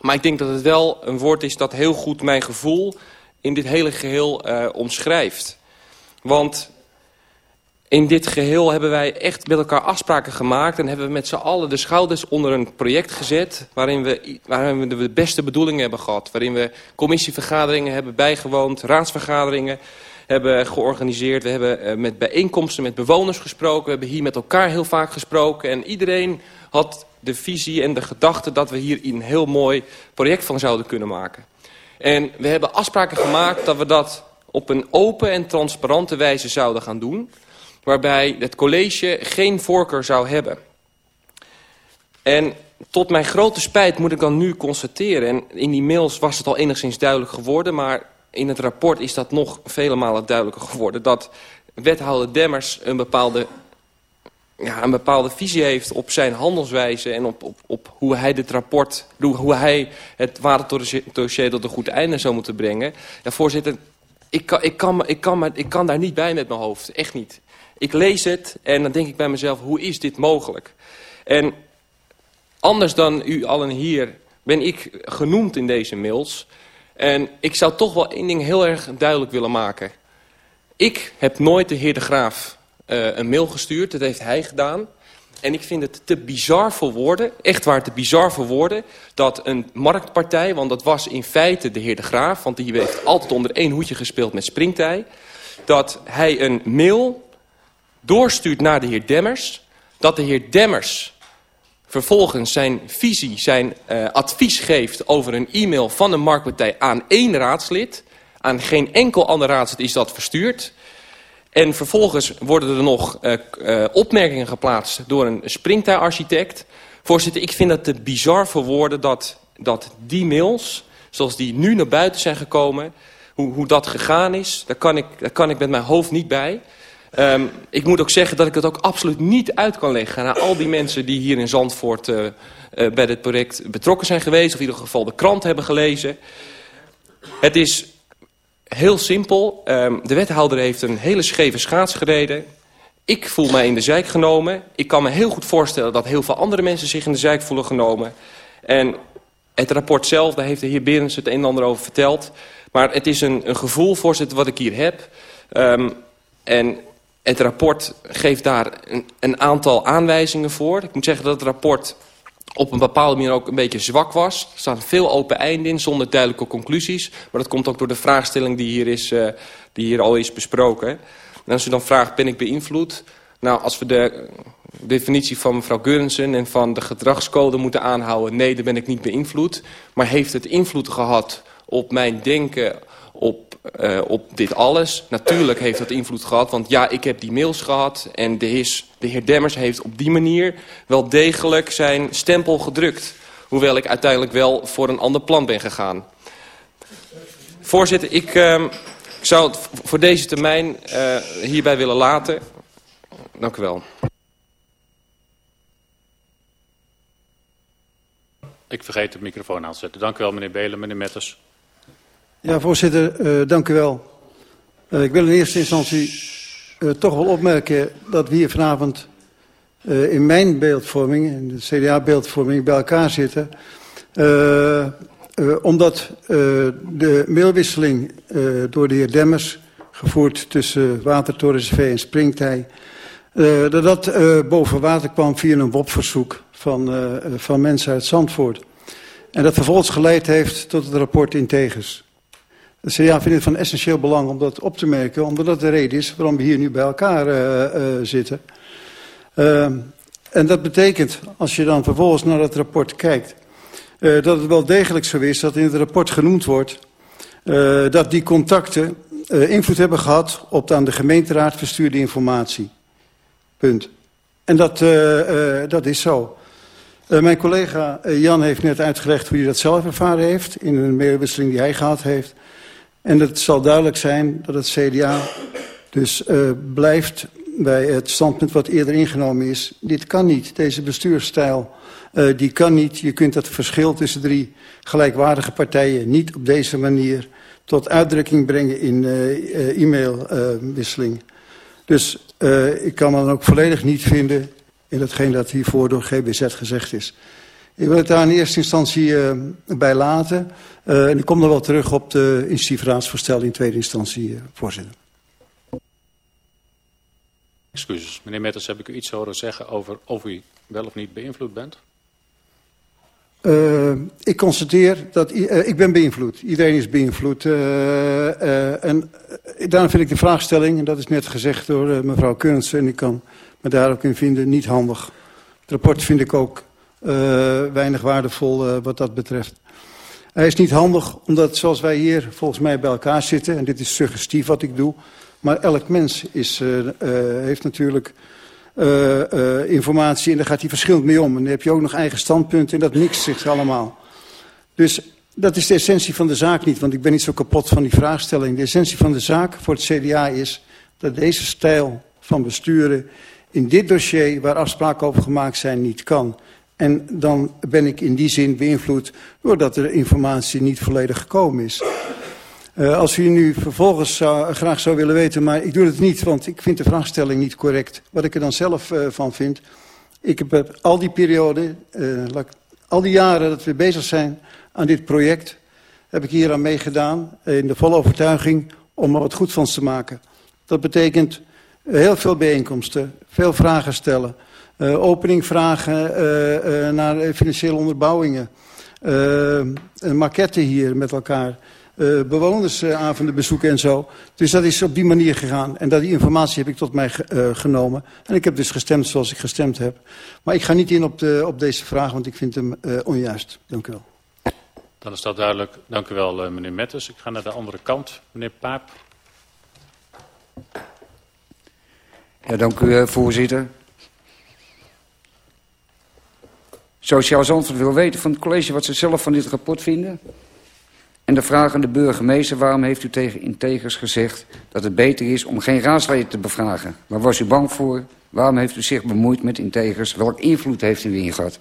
Maar ik denk dat het wel een woord is dat heel goed mijn gevoel in dit hele geheel uh, omschrijft. Want in dit geheel hebben wij echt met elkaar afspraken gemaakt... en hebben we met z'n allen de schouders onder een project gezet... Waarin we, waarin we de beste bedoelingen hebben gehad. Waarin we commissievergaderingen hebben bijgewoond, raadsvergaderingen hebben georganiseerd. We hebben uh, met bijeenkomsten met bewoners gesproken. We hebben hier met elkaar heel vaak gesproken. En iedereen had de visie en de gedachte dat we hier een heel mooi project van zouden kunnen maken. En we hebben afspraken gemaakt dat we dat op een open en transparante wijze zouden gaan doen. Waarbij het college geen voorkeur zou hebben. En tot mijn grote spijt moet ik dan nu constateren... en in die mails was het al enigszins duidelijk geworden... maar in het rapport is dat nog vele malen duidelijker geworden... dat wethouder Demmers een bepaalde, ja, een bepaalde visie heeft op zijn handelswijze... en op, op, op hoe hij dit rapport, hoe hij het waterdossier tot een goed einde zou moeten brengen. Ja, voorzitter, ik kan, ik, kan, ik, kan, ik kan daar niet bij met mijn hoofd, echt niet. Ik lees het en dan denk ik bij mezelf, hoe is dit mogelijk? En anders dan u allen hier ben ik genoemd in deze mails... En ik zou toch wel één ding heel erg duidelijk willen maken. Ik heb nooit de heer De Graaf uh, een mail gestuurd. Dat heeft hij gedaan. En ik vind het te bizar voor woorden, echt waar te bizar voor woorden... dat een marktpartij, want dat was in feite de heer De Graaf... want die heeft altijd onder één hoedje gespeeld met springtij... dat hij een mail doorstuurt naar de heer Demmers... dat de heer Demmers vervolgens zijn visie, zijn uh, advies geeft over een e-mail van een marktpartij aan één raadslid. Aan geen enkel ander raadslid is dat verstuurd. En vervolgens worden er nog uh, uh, opmerkingen geplaatst door een springtij-architect. Voorzitter, ik vind het te bizar voor woorden dat, dat die mails, zoals die nu naar buiten zijn gekomen... hoe, hoe dat gegaan is, daar kan, ik, daar kan ik met mijn hoofd niet bij... Um, ik moet ook zeggen dat ik het ook absoluut niet uit kan leggen... naar al die mensen die hier in Zandvoort uh, uh, bij dit project betrokken zijn geweest... of in ieder geval de krant hebben gelezen. Het is heel simpel. Um, de wethouder heeft een hele scheve schaats gereden. Ik voel mij in de zijk genomen. Ik kan me heel goed voorstellen dat heel veel andere mensen zich in de zijk voelen genomen. En het rapport zelf, daar heeft de heer Berends het een en ander over verteld. Maar het is een, een gevoel, voorzitter, wat ik hier heb... Um, en het rapport geeft daar een, een, aantal aanwijzingen voor. Ik moet zeggen dat het rapport op een bepaalde manier ook een beetje zwak was. Er staan veel open einden in, zonder duidelijke conclusies. Maar dat komt ook door de vraagstelling die hier, is, uh, die hier al is besproken. En als u dan vraagt, ben ik beïnvloed? Nou, als we de definitie van mevrouw Geurensen en van de gedragscode moeten aanhouden... nee, daar ben ik niet beïnvloed. Maar heeft het invloed gehad op mijn denken, op uh, op dit alles. Natuurlijk heeft dat invloed gehad, want ja, ik heb die mails gehad... en de, heer, de heer Demmers heeft op die manier wel degelijk zijn stempel gedrukt. Hoewel ik uiteindelijk wel voor een ander plan ben gegaan. Voorzitter, ik, uh, ik zou het voor deze termijn uh, hierbij willen laten. Dank u wel. Ik vergeet de microfoon aan te zetten. Dank u wel, meneer Belen, meneer Metters. Ja, voorzitter, uh, dank u wel. Uh, ik wil in eerste instantie uh, toch wel opmerken dat we hier vanavond in mijn beeldvorming, in de CDA-beeldvorming, bij elkaar zitten. omdat de mailwisseling door de heer Demmers, gevoerd tussen Watertoren CV en Springtij, dat dat boven water kwam via een WOP-verzoek van, van mensen uit Zandvoort. En dat vervolgens geleid heeft tot het rapport Integers. De CDA vindt het van essentieel belang om dat op te merken, omdat dat de reden is waarom we hier nu bij elkaar uh, uh, zitten. Uh, en dat betekent, als je dan vervolgens naar dat rapport kijkt, dat het wel degelijk zo is dat in het rapport genoemd wordt uh, dat die contacten uh, invloed hebben gehad op de aan de gemeenteraad verstuurde informatie. Punt. En dat, uh, dat is zo. Mijn collega Jan heeft net uitgelegd hoe hij dat zelf ervaren heeft... in een mailwisseling die hij gehad heeft. En het zal duidelijk zijn dat het CDA dus uh, blijft bij het standpunt wat eerder ingenomen is. Dit kan niet, deze bestuursstijl, uh, die kan niet. Je kunt dat verschil tussen drie gelijkwaardige partijen niet op deze manier tot uitdrukking brengen in uh, e-mailwisseling. dus ik kan dan ook volledig niet vinden in hetgeen dat hiervoor door GBZ gezegd is. Ik wil het daar in eerste instantie uh, bij laten. Uh, en ik kom dan wel terug op de initiatiefraadsvoorstel in tweede instantie, uh, voorzitter. Excuses. Meneer Metters, heb ik u iets horen zeggen over of u wel of niet beïnvloed bent? Ik constateer dat ik ben beïnvloed. Iedereen is beïnvloed. En daarom vind ik de vraagstelling, en dat is net gezegd door mevrouw Keurns, en ik kan me daar ook in vinden, niet handig. Het rapport vind ik ook weinig waardevol wat dat betreft. Hij is niet handig omdat zoals wij hier volgens mij bij elkaar zitten, en dit is suggestief wat ik doe, maar elk mens is, heeft natuurlijk informatie en daar gaat hij verschillend mee om. En dan heb je ook nog eigen standpunten en dat mixt zich allemaal. Dus dat is de essentie van de zaak niet, want ik ben niet zo kapot van die vraagstelling. De essentie van de zaak voor het CDA is dat deze stijl van besturen in dit dossier, waar afspraken over gemaakt zijn, niet kan. En dan ben ik in die zin beïnvloed doordat de informatie niet volledig gekomen is. Uh, als u nu vervolgens graag zou willen weten, maar ik doe het niet, want ik vind de vraagstelling niet correct. Wat ik er dan zelf uh, van vind. Ik heb al die periode, uh, al die jaren dat we bezig zijn aan dit project, heb ik hier aan meegedaan in de volle overtuiging om er wat goed van te maken. Dat betekent heel veel bijeenkomsten, veel vragen stellen, opening vragen naar financiële onderbouwingen, een maquette hier met elkaar uh, bewonersavonden bezoeken en zo. Dus dat is op die manier gegaan. En dat, die informatie heb ik tot mij uh, genomen. En ik heb dus gestemd zoals ik gestemd heb. Maar ik ga niet in op, de, op deze vraag, want ik vind hem uh, onjuist. Dank u wel. Dan is dat duidelijk. Dank u wel, meneer Metters. Ik ga naar de andere kant. Meneer Paap. Ja, dank u, voorzitter. Sociaal Zandvoort wil weten van het college wat ze zelf van dit rapport vinden. En de vraag aan de burgemeester, waarom heeft u tegen integers gezegd... dat het beter is om geen raadsleden te bevragen? Waar was u bang voor? Waarom heeft u zich bemoeid met integers? Welk invloed heeft u in gehad?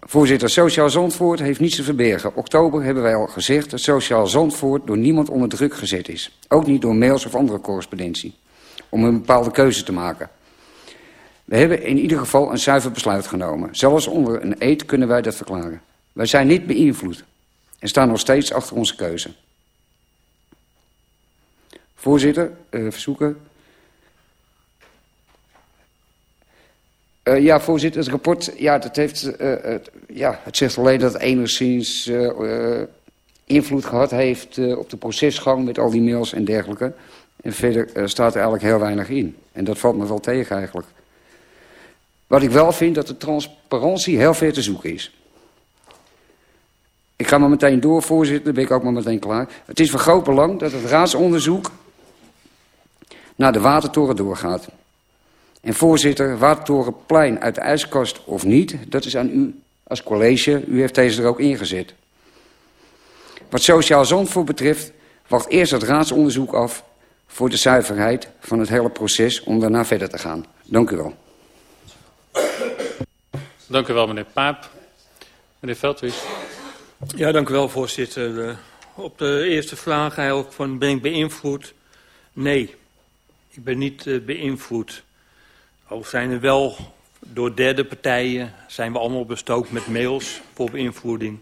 Voorzitter, Sociaal Zandvoort heeft niets te verbergen. Oktober hebben wij al gezegd dat Sociaal Zandvoort door niemand onder druk gezet is. Ook niet door mails of andere correspondentie. Om een bepaalde keuze te maken. We hebben in ieder geval een zuiver besluit genomen. Zelfs onder een eed kunnen wij dat verklaren. Wij zijn niet beïnvloed en staan nog steeds achter onze keuze. Voorzitter, uh, verzoeken. Uh, ja, voorzitter, het rapport, ja, dat heeft, het, ja, het zegt alleen dat het enigszins invloed gehad heeft op de procesgang met al die mails en dergelijke. En verder staat er eigenlijk heel weinig in. En dat valt me wel tegen eigenlijk. Wat ik wel vind dat de transparantie heel ver te zoeken is. Ik ga maar meteen door, voorzitter, dan ben ik ook maar meteen klaar. Het is van groot belang dat het raadsonderzoek naar de Watertoren doorgaat. En voorzitter, Watertorenplein uit de ijskast of niet, dat is aan u als college. U heeft deze er ook ingezet. Wat Sociaal Zandvoort betreft, wacht eerst het raadsonderzoek af... voor de zuiverheid van het hele proces om daarna verder te gaan. Dank u wel. Dank u wel, meneer Paap. Meneer Veldwies. Ja, dank u wel, voorzitter. Uh, op de eerste vraag eigenlijk van ben ik beïnvloed? Nee, ik ben niet uh, beïnvloed. Al zijn er wel door derde partijen, zijn we allemaal bestookt met mails voor beïnvloeding.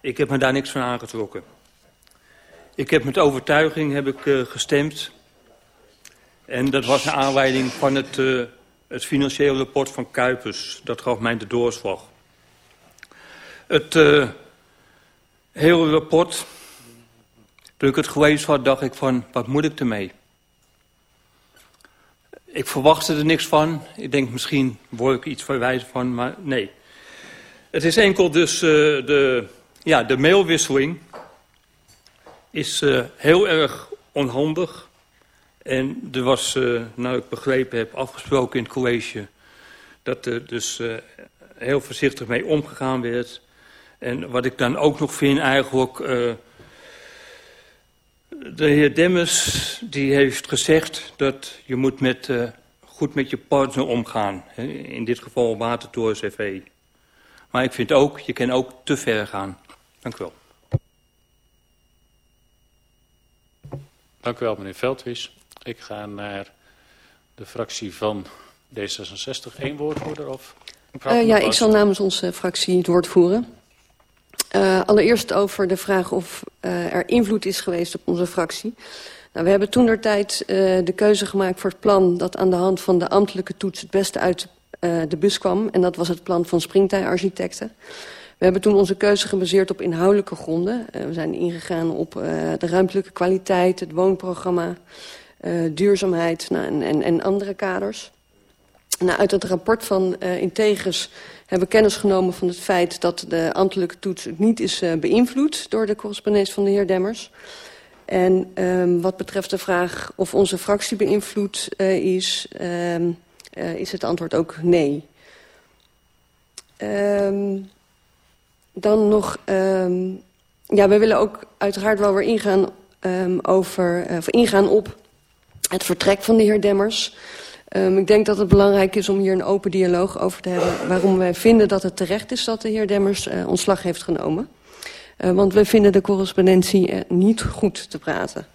Ik heb me daar niks van aangetrokken. Ik heb met overtuiging heb ik, uh, gestemd. En dat was een aanleiding van het het financiële rapport van Kuipers. Dat gaf mij de doorslag. Het uh, hele rapport, toen ik het gelezen had, dacht ik van, wat moet ik ermee? Ik verwachtte er niks van. Ik denk, misschien word ik iets verwijzen van, maar nee. Het is enkel dus uh, de, ja, de mailwisseling is uh, heel erg onhandig En er was, uh, nou ik begrepen heb, afgesproken in het college... dat er dus uh, heel voorzichtig mee omgegaan werd. En wat ik dan ook nog vind eigenlijk... Uh, de heer Demmers die heeft gezegd dat je moet met, goed met je partner omgaan. In dit geval Watertoren CV. Maar ik vind ook, je kan ook te ver gaan. Dank u wel. Dank u wel, meneer Veldwies. Ik ga naar de fractie van D66. Eén woordvoerder of? Uh, ja, ik zal namens onze fractie het woord voeren. Uh, allereerst over de vraag of uh, er invloed is geweest op onze fractie. Nou, we hebben toen der tijd de keuze gemaakt voor het plan... dat aan de hand van de ambtelijke toets het beste uit de bus kwam. En dat was het plan van Springtij Architecten. We hebben toen onze keuze gebaseerd op inhoudelijke gronden. We zijn ingegaan op de ruimtelijke kwaliteit, het woonprogramma, duurzaamheid nou, en, en, andere kaders. Nou, uit het rapport van Integris hebben kennis genomen van het feit dat de ambtelijke toets niet is beïnvloed door de correspondentie van de heer Demmers. En um, wat betreft de vraag of onze fractie beïnvloed is, um, is het antwoord ook nee. Um, dan nog, ja, we willen ook uiteraard wel weer ingaan, over, uh, ingaan op het vertrek van de heer Demmers. Um, ik denk dat het belangrijk is om hier een open dialoog over te hebben... waarom wij vinden dat het terecht is dat de heer Demmers uh, ontslag heeft genomen. Uh, want we vinden de correspondentie uh, niet goed te praten.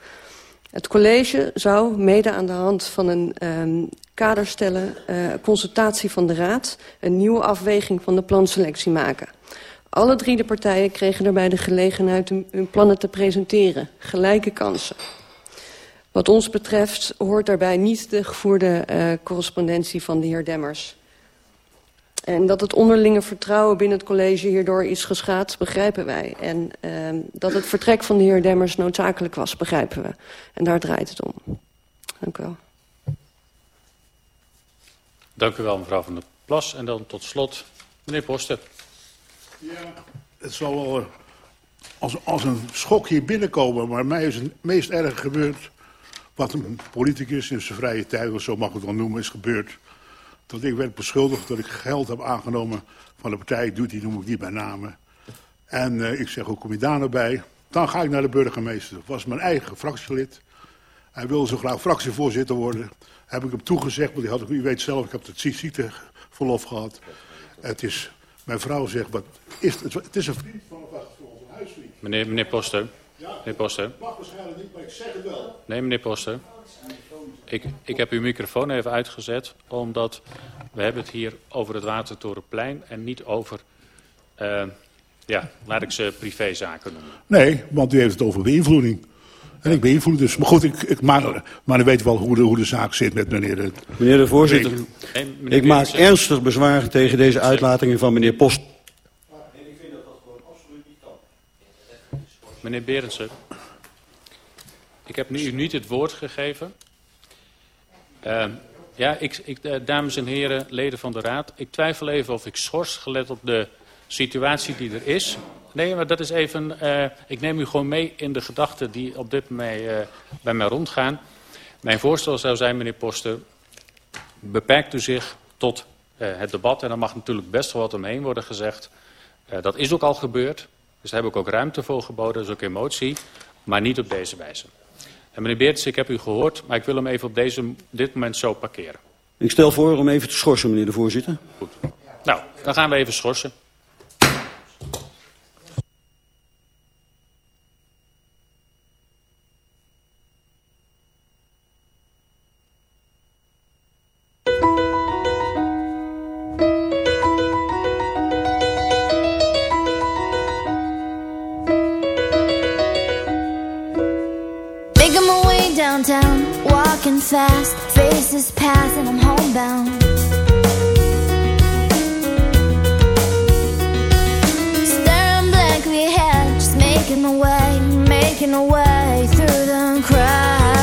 Het college zou mede aan de hand van een um, kader stellen... Consultatie van de raad... een nieuwe afweging van de planselectie maken. Alle drie de partijen kregen daarbij de gelegenheid hun plannen te presenteren. Gelijke kansen. Wat ons betreft hoort daarbij niet de gevoerde uh, correspondentie van de heer Demmers. En dat het onderlinge vertrouwen binnen het college hierdoor is geschaad, begrijpen wij. En uh, dat het vertrek van de heer Demmers noodzakelijk was, begrijpen we. En daar draait het om. Dank u wel. Dank u wel, mevrouw Van der Plas. En dan tot slot, meneer Poster. Ja, het zal wel als, als een schok hier binnenkomen. Maar mij is het meest erg gebeurd... wat een politicus in zijn vrije tijd, of zo mag ik het wel noemen, is gebeurd. Dat ik werd beschuldigd dat ik geld heb aangenomen van de partij. Doet die noem ik niet bij namen. En uh, ik zeg, hoe kom je daar nou bij? Dan ga ik naar de burgemeester. Dat was mijn eigen fractielid. Hij wilde zo graag fractievoorzitter worden. Heb ik hem toegezegd, want die had, u weet zelf, ik heb het ziekte verlof gehad. Het is mijn vrouw zegt, wat is het? het is een vriend van onze huisvriend. Meneer, meneer. Ja, meneer Poster. mag waarschijnlijk niet, maar ik zeg het wel. Nee, meneer Poster. Ik, ik heb uw microfoon even uitgezet, omdat we hebben het hier over het Watertorenplein en niet over, uh, ja, laat ik ze privézaken noemen. Nee, want u heeft het over beïnvloeding. En ik beïnvloed dus. Maar goed, ik, ik, maar, maar u weet wel hoe de, hoe de zaak zit met meneer de... Meneer de voorzitter, nee, meneer ik maak ernstig bezwaar tegen deze uitlatingen van meneer Post. Meneer Berendsen, ik heb nu u niet het woord gegeven. Uh, ja, ik, ik, uh, dames en heren, leden van de raad. Ik twijfel even of ik schors, gelet op de situatie die er is. Nee, maar dat is even... Uh, ik neem u gewoon mee in de gedachten die op dit moment uh, bij mij rondgaan. Mijn voorstel zou zijn, meneer Poster... beperkt u zich tot het debat. En er mag natuurlijk best wel wat omheen worden gezegd. dat is ook al gebeurd. Dus daar heb ik ook ruimte voor geboden. Dat is ook emotie. Maar niet op deze wijze. En meneer Beerts, ik heb u gehoord... maar ik wil hem even op deze, dit moment zo parkeren. Ik stel voor om even te schorsen, meneer de voorzitter. Goed. Nou, dan gaan we even schorsen. Making a way, making a way through the crowd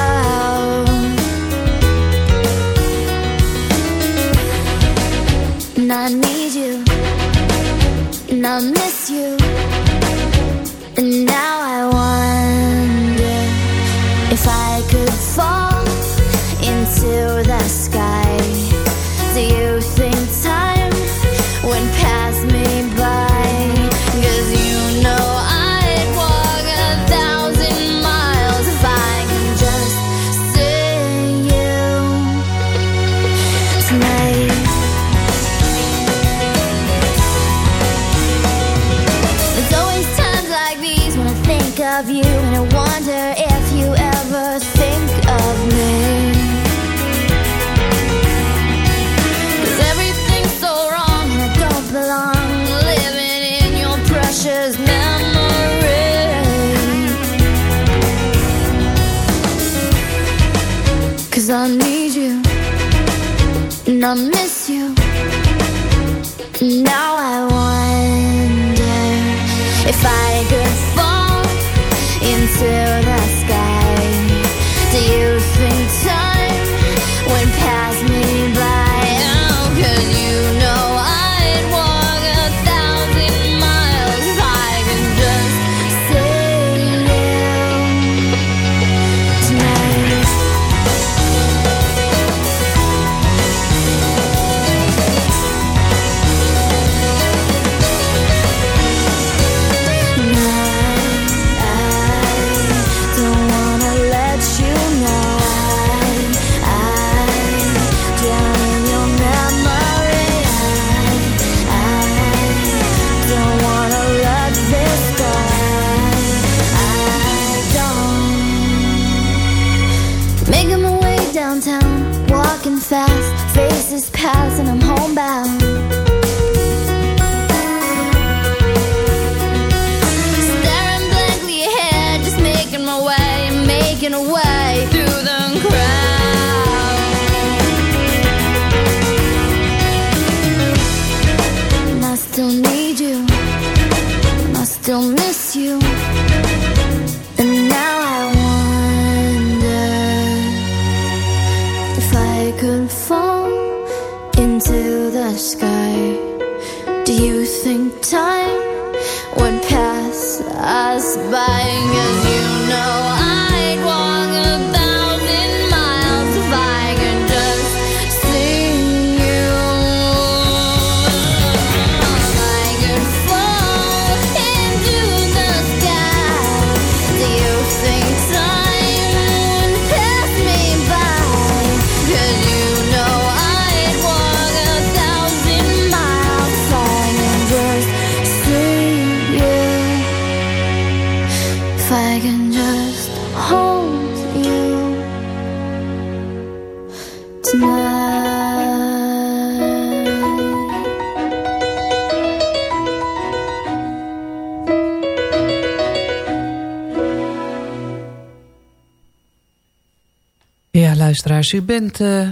u bent eh,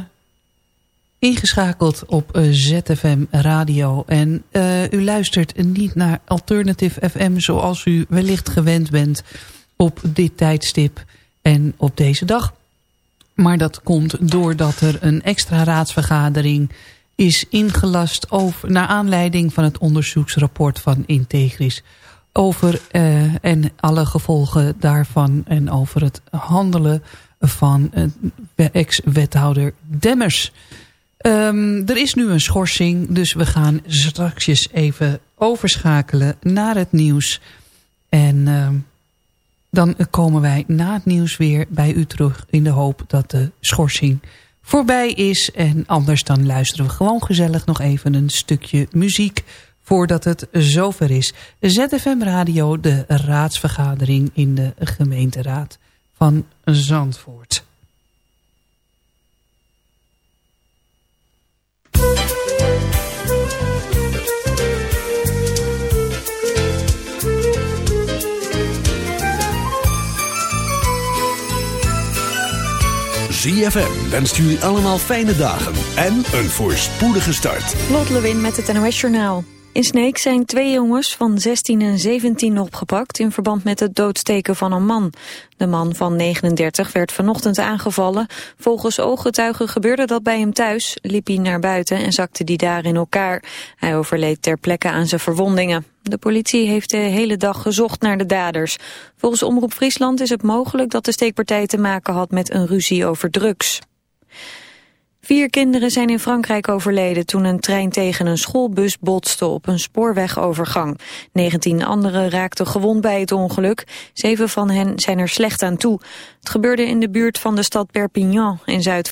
ingeschakeld op eh, ZFM Radio. En eh, u luistert niet naar Alternative FM zoals u wellicht gewend bent op dit tijdstip en op deze dag. Maar dat komt doordat er een extra raadsvergadering is ingelast over, naar aanleiding van het onderzoeksrapport van Integris over en alle gevolgen daarvan en over het handelen van eh, ex-wethouder Demmers. Ehm, er is nu een schorsing, dus we gaan straks even overschakelen naar het nieuws. En ehm, dan komen wij na het nieuws weer bij u terug in de hoop dat de schorsing voorbij is. En anders dan luisteren we gewoon gezellig nog even een stukje muziek voordat het zover is. ZFM Radio, de raadsvergadering in de gemeenteraad van Zandvoort. ZFM wenst jullie allemaal fijne dagen en een voorspoedige start. Lot Lewin met het NOS Journaal. In Sneek zijn twee jongens van 16 en 17 opgepakt in verband met het doodsteken van een man. De man van 39 werd vanochtend aangevallen. Volgens ooggetuigen gebeurde dat bij hem thuis. Liep hij naar buiten en zakte die daar in elkaar. Hij overleed ter plekke aan zijn verwondingen. De politie heeft de hele dag gezocht naar de daders. Volgens Omroep Friesland is het mogelijk dat de steekpartij te maken had met een ruzie over drugs. Vier kinderen zijn in Frankrijk overleden toen een trein tegen een schoolbus botste op een spoorwegovergang. 19 anderen raakten gewond bij het ongeluk. Zeven van hen zijn er slecht aan toe. Het gebeurde in de buurt van de stad Perpignan in Zuid